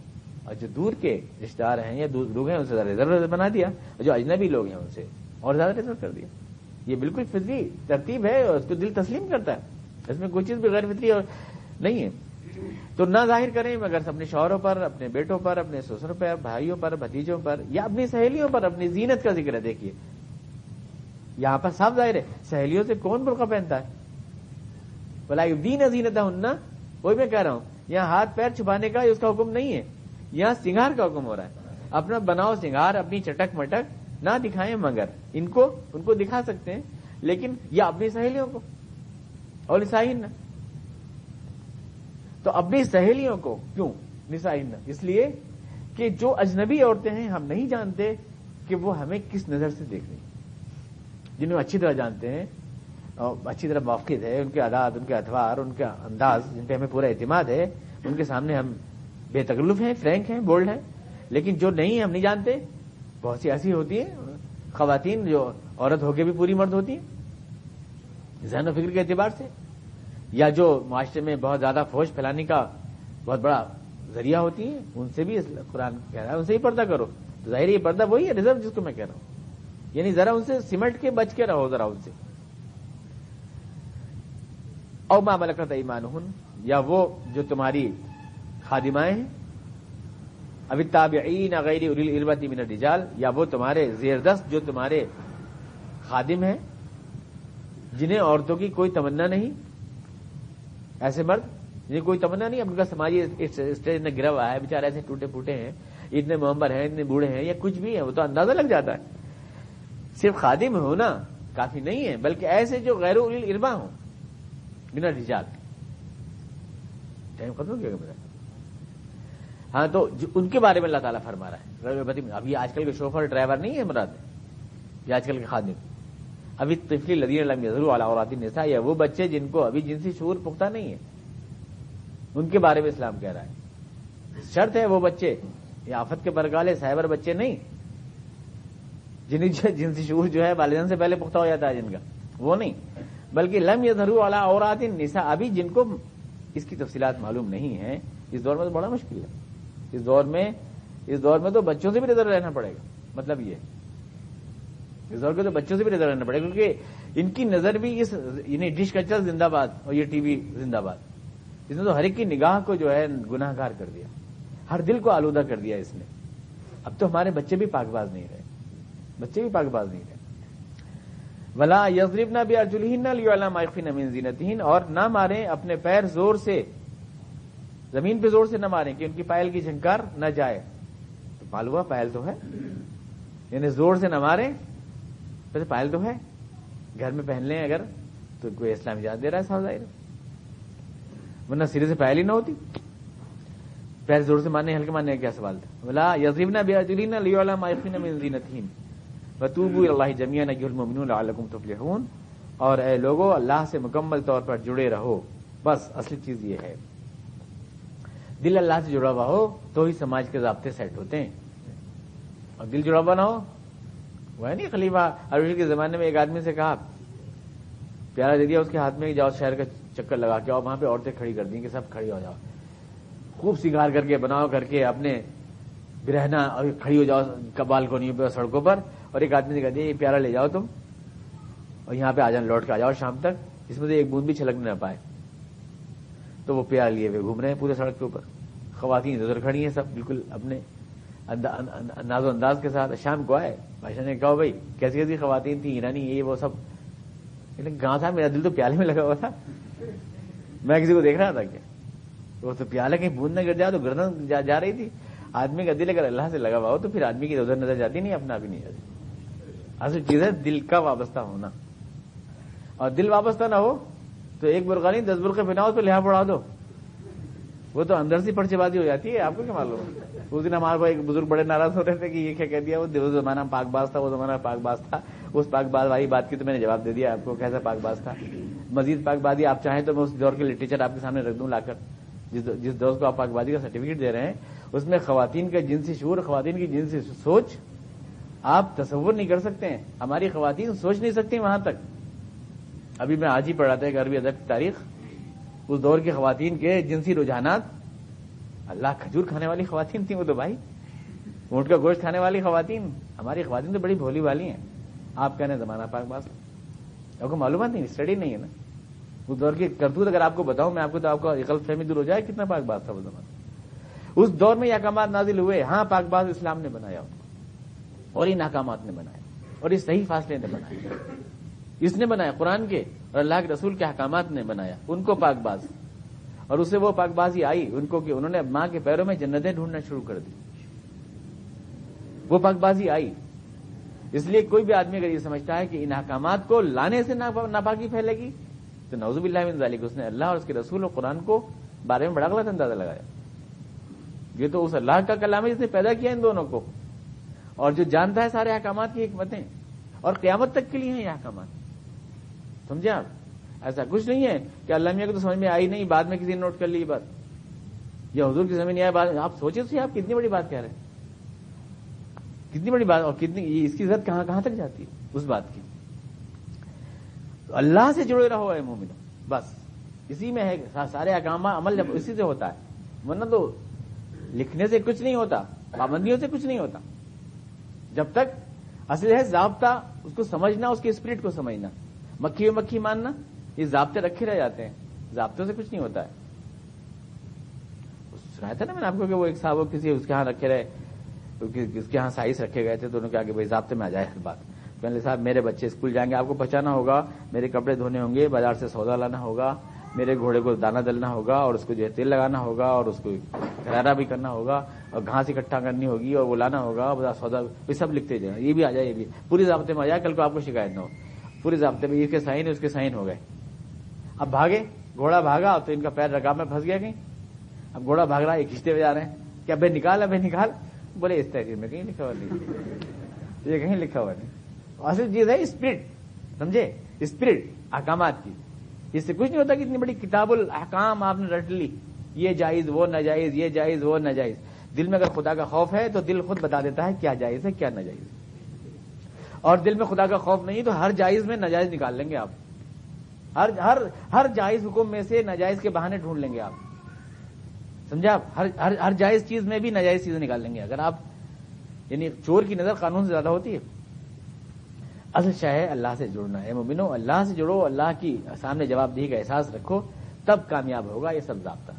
اور جو دور کے رشتے دار ہیں، یا لوگ ہیں، ان سے ریزرو بنا دیا۔ اور جو اجنبی لوگ ہیں، ان سے اور زیادہ ریزرو کر دیا۔ یہ بالکل فطری ترتیب ہے اور اس کو دل تسلیم کرتا ہے۔ اس میں کوئی چیز بھی غیر فطری اور نہیں ہے۔ تو نہ ظاہر کریں، مگر اپنے شوہروں پر، اپنے بیٹوں پر، اپنے سسروں پر، بھائیوں پر، بھتیجوں پر، یا اپنی سہیلیوں پر، اپنی زینت کا ذکر ہے۔ دیکھیے، یہاں پر صاف ظاہر ہے، سہیلیوں سے کون برقع پہنتا ہے؟ بلا دین زینت ہننا وہی میں کہہ رہا ہوں یہاں ہاتھ پیر چھپانے کا اس کا حکم نہیں ہے، یہاں سنگار کا حکم ہو رہا ہے۔ اپنا بناؤ سنگار اپنی چٹک مٹک نہ دکھائیں مگر ان کو ان کو دکھا سکتے ہیں، لیکن یا اپنی سہیلیوں کو۔ اور عیسائی نہ۔ تو اپنی سہیلیوں کو کیوں نسائن اس لیے کہ جو اجنبی عورتیں ہیں، ہم نہیں جانتے کہ وہ ہمیں کس نظر سے دیکھ رہی جنہیں اچھی طرح جانتے ہیں اچھی طرح موقع ہے، ان کے عادات ان کے اتوار ان کا انداز جن پہ ہمیں پورا اعتماد ہے، ان کے سامنے ہم بے تکلف ہیں، فرینک ہیں، بولڈ ہیں، لیکن جو نہیں ہم نہیں جانتے، بہت سی ایسی ہوتی ہیں، خواتین جو عورت ہو کے بھی پوری مرد ہوتی ہیں، ذہن و فکر کے اعتبار سے، یا جو معاشرے میں بہت زیادہ فوج پھیلانے کا بہت بڑا ذریعہ ہوتی ہے ان سے بھی قرآن کہہ رہا ہے، ان سے ہی پردہ کرو۔ ظاہر یہ پردہ وہی ہے، ریزرو جس کو میں کہہ رہا ہوں۔ یعنی ذرا ان سے سمٹ کے بچ کے رہو، ذرا ان سے۔ او ما ملکت ایمان یا وہ جو تمہاری خادمائیں ہیں۔ ابھی تابعین غیر اربتی من الرجال، یا وہ تمہارے زیردست جو تمہارے خادم ہیں، جنہیں عورتوں کی کوئی تمنا نہیں۔ ایسے مرد یہ کوئی تمنا نہیں ان کا سماجی اسٹیج میں گرا ہوا ہے بےچارے ایسے ٹوٹے پھوٹے ہیں، اتنے محمد ہیں، اتنے بوڑھے ہیں، یا کچھ بھی ہیں، وہ تو اندازہ لگ جاتا ہے۔ صرف خادم ہونا کافی نہیں ہے، بلکہ ایسے جو غیر اربا ہوں۔ بنا رجال ٹائم ختم ہو گیا میرا ہاں تو ان کے بارے میں اللہ تعالیٰ فرما رہا ہے۔ ابھی آج کل کے شوفر، ڈرائیور نہیں ہے مراد۔ یہ آج کل کے خادم۔ ابھی طفلی لدین علم ضرور والا اور نسا یا وہ بچے جن کو ابھی جنسی شعور پختہ نہیں ہے۔ ان کے بارے میں اسلام کہہ رہا ہے۔ شرط ہے وہ بچے، یہ آفت کے برگالے، سائبر بچے نہیں۔ جن جنسی شعور جو ہے، والدین سے پہلے پختہ ہو جاتا ہے جن کا۔ وہ نہیں۔ بلکہ لم یہ ضرور والا اور نسا ابھی جن کو اس کی تفصیلات معلوم نہیں ہے اس دور میں تو بڑا مشکل ہے۔ اس دور میں، اس دور میں تو بچوں سے بھی نظر رہنا پڑے گا۔ مطلب یہ۔ اس دور کے تو بچوں سے بھی نظر رہنا پڑے گا، کیونکہ ان کی نظر بھی اس یعنی ڈش کچر زندہ باد اور یہ ٹی وی زندہ باد۔ اس نے تو ہر ایک کی نگاہ کو جو ہے گناہ گار کر دیا۔ ہر دل کو آلودہ کر دیا اس نے۔ اب تو ہمارے بچے بھی پاک باز نہیں رہے۔ بچے بھی پاک باز نہیں رہے۔ ولا یزریب نہ بھی ارجلین نہ زینتین اور نہ ماریں اپنے پیر زور سے، زمین پہ زور سے نہ ماریں کہ ان کی پائل کی جھنکار نہ جائے۔ تو پالوا پائل تو ہے۔ یعنی زور سے نہ ماریں پہلے پائل تو ہے۔ گھر میں پہن لیں اگر تو کوئی اسلام اجازت دے رہا ہے ظاہر ورنہ سرے سے پہل ہی نہ ہوتی۔ پیر زور سے ماننے، ہلکے ماننے کا کیا سوال تھا؟ بلا یزیبنا بے اجلینا لیو من وتوبوا اللہ جميعا ایھا المؤمنون تفلحون۔ اور اے لوگوں اللہ سے مکمل طور پر جڑے رہو۔ بس اصلی چیز یہ ہے۔ دل اللہ سے جڑا ہوا ہو، تو ہی سماج کے ضابطے سیٹ ہوتے ہیں۔ اور دل جڑا ہوا نہ ہو، وہ ہے نہیں خلیفہ۔ عروشی کے زمانے میں ایک آدمی سے کہا، پیارا دے دیا اس کے ہاتھ میں جاؤ، شہر کا چکر لگا کے آؤ، وہاں پہ عورتیں کھڑی کر دیں کہ سب کھڑی ہو جاؤ۔ خوب سنگار کر کے، بناؤ کر کے، اپنے برہنا اور کھڑی ہو جاؤ کبال بالکونیوں پہ سڑکوں پر۔ اور ایک آدمی سے کہہ دیا یہ پیارا لے جاؤ تم اور یہاں پہ آ جانا لوٹ کے آ جاؤ شام تک۔ اس میں سے ایک بوند بھی چھلکنے نہ پائے۔ تو وہ پیار لیے ہوئے گھوم رہے ہیں پورے سڑک کے اوپر۔ خواتین ادھر کھڑی ہیں سب بالکل اپنے انداز و انداز کے ساتھ۔ شام کو آئے۔ بادشاہ نے کہا بھائی، کیسی کیسی خواتین تھیں؟ ایرانی، یہ وہ سب۔ لیکن تھا، میرا دل تو پیالے میں لگا ہوا تھا۔ میں کسی کو دیکھ رہا تھا کیا؟ وہ تو پیالے کہیں بوند نہ گر جائے تو گردن جا رہی تھی۔ آدمی کا دل اگر اللہ سے لگا ہوا ہو تو پھر آدمی کی ادھر نظر جاتی نہیں، اپنا بھی نہیں جاتی۔ اصل چیز ہے، دل کا وابستہ ہونا۔ اور دل وابستہ نہ ہو تو ایک برقع نہیں، دس برقع بنا اس پہ لہا پڑا دو۔ وہ تو اندر سے پرچے بازی ہو جاتی ہے، آپ کو کیا معلوم؟ اس دن ہمارے کو ایک بزرگ بڑے ناراض ہو رہے تھے کہ یہ کیا کہہ دیا، وہ زمانہ پاک باز تھا، وہ زمانہ پاک باز تھا۔ اس پاک باز والی بات کی تو میں نے جواب دے دیا، آپ کو کیسا پاک باز تھا؟ مزید پاک بازی آپ چاہیں تو میں اس دور کے لٹریچر آپ کے سامنے رکھ دوں، لا کر۔ جس دوست کو آپ پاک بازی کا سرٹیفکیٹ دے رہے ہیں، اس میں خواتین کا جنسی شعور، خواتین کی جنسی سوچ آپ تصور نہیں کر سکتے ہیں۔ ہماری خواتین سوچ نہیں سکتی وہاں تک۔ ابھی میں آج ہی پڑھا تھا ایک عربی ادب کی تاریخ۔ اس دور کی خواتین کے جنسی رجحانات۔ اللہ کھجور کھانے والی خواتین تھیں وہ تو بھائی۔ اونٹ کا گوشت کھانے والی خواتین۔ ہماری خواتین تو بڑی بھولی والی ہیں۔ آپ کہنے زمانہ پاک باز۔ آپ کو معلومات نہیں اسٹڈی نہیں ہے نا۔ اس دور کی کرتوت اگر آپ کو بتاؤں، میں آپ کو تو آپ کو غلط فہمی دور ہو جائے، کتنا پاک باز تھا وہ زمانہ۔ اس دور میں یہ احکامات نازل ہوئے۔ ہاں پاک باز اسلام نے بنایا۔ اور ان احکامات نے بنائے اور اس صحیح فاصلے نے بنائے اس نے بنایا قرآن کے اور اللہ کے رسول کے احکامات نے بنایا ان کو پاک باز اور اسے وہ پاک بازی آئی ان کو کہ انہوں نے ماں کے پیروں میں جنتیں ڈھونڈنا شروع کر دی وہ پاک بازی آئی اس لیے کوئی بھی آدمی اگر یہ سمجھتا ہے کہ ان احکامات کو لانے سے ناپاکی پھیلے گی تو نوزب اللہ ذالک اس نے اللہ اور اس کے رسول اور قرآن کو بارے میں بڑا غلط اندازہ لگایا یہ تو اس اللہ کا کلام ہے جس نے پیدا کیا ان دونوں کو اور جو جانتا ہے سارے احکامات کی حکمتیں اور قیامت تک کے لیے ہیں یہ احکامات۔ سمجھے آپ؟ ایسا کچھ نہیں ہے کہ اللہ میاں کو تو سمجھ میں آئی نہیں، بعد میں کسی نے نوٹ کر لی یہ بات۔ یا حضور کی سمجھ نہیں آئی بات آپ سوچے تو آپ کتنی بڑی بات کہہ رہے ہیں۔ کتنی بڑی بات اور کتنی اس کی عزت کہاں کہاں تک جاتی ہے اس بات کی؟ اللہ سے جڑے رہو اے مومن بس۔ اسی میں ہے سارے اقامہ عمل جب اسی سے ہوتا ہے، ورنہ تو لکھنے سے کچھ نہیں ہوتا، پابندیوں سے کچھ نہیں ہوتا۔ جب تک اصل ہے ضابطہ اس کو سمجھنا، اس کے اسپرٹ کو سمجھنا۔ مکھی و مکھی ماننا، یہ ضابطے رکھے رہ جاتے ہیں۔ ضابطوں سے کچھ نہیں ہوتا ہے۔ سنایا تھا نا میں نے آپ کو کہ وہ ایک صاحب کسی اس کے ہاں رکھے رہے اس کے ہاں سائز رکھے گئے تھے، تو انہوں نے کہا کہ بھائی ضابطے میں آ جائے ہر بات۔ پہلے صاحب میرے بچے اسکول جائیں گے، آپ کو بچانا ہوگا، میرے کپڑے دھونے ہوں گے، بازار سے سودا لانا ہوگا میرے گھوڑے کو دانا ڈلنا ہوگا اور اس کو جو ہے تیل لگانا ہوگا اور اس کو گھرارا بھی کرنا ہوگا اور گھاس اکٹھا کرنی ہوگی اور وہ لانا ہوگا سودا یہ سب لکھتے جائیں۔ یہ بھی آ جائے، یہ بھی۔ پوری ضابطے میں آ جائے، کل کو آپ کو شکایت نہ ہو۔ پوری ضابطے میں اس کے سائن، اس کے سائن ہو گئے۔ اب بھاگے، گھوڑا بھاگا تو ان کا پیر رکاب میں پھنس گیا کہیں۔ اب گھوڑا بھاگ رہا ہے کھینچتے ہوئے جا رہے ہیں۔ کہ ابھی نکال ابھی نکال؟ بولے، اس تحریر میں کہیں لکھا ہوا نہیں۔ یہ کہیں لکھا ہوا نہیں۔ اصل چیز جی ہے اسپرٹ سمجھے؟ اسپرٹ احکامات کی۔ اس سے کچھ نہیں ہوتا کہ اتنی بڑی کتاب الحکام آپ نے رٹ لی۔ یہ جائز، وہ ناجائز، یہ جائز، وہ ناجائز۔ دل میں اگر خدا کا خوف ہے تو دل خود بتا دیتا ہے کیا جائز ہے، کیا ناجائز۔ اور دل میں خدا کا خوف نہیں تو ہر جائز میں ناجائز نکال لیں گے آپ۔ ہر ہر ہر جائز حکم میں سے ناجائز کے بہانے ڈھونڈ لیں گے آپ۔ سمجھا آپ؟ ہر ہر ہر جائز چیز میں بھی ناجائز چیزیں نکال لیں گے۔ اگر آپ یعنی چور کی نظر قانون سے زیادہ ہوتی ہے۔ اصل شاہ اللہ سے جڑنا ہے۔ ممنو اللہ سے جڑو، اللہ کی سامنے جواب دہی کا احساس رکھو، تب کامیاب ہوگا، یہ سب ضابطہ۔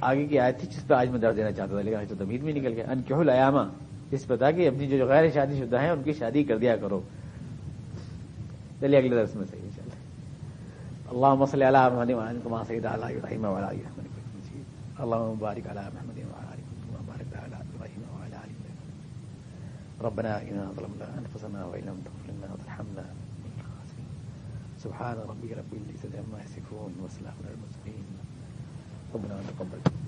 آگے کی آیت تھی، جس پہ آج میں درد دینا چاہتا تھا، لیکن آج تو تبھی بھی نکل گیا۔ ان کیوں لیاما اس پتا کہ اپنی جو غیر شادی شدہ ہیں، ان کی شادی کر دیا کرو۔ چلیے، اگلے درس میں صحیح چل اللہ مسل علیہ محمد اللہ مبارک علی ربنا اننا ظلمنا أنفسنا وإن لم تغفر لنا وترحمنا سبحان ربك رب العزة عما يصفون وسلام على المرسلين. ربنا تقبل.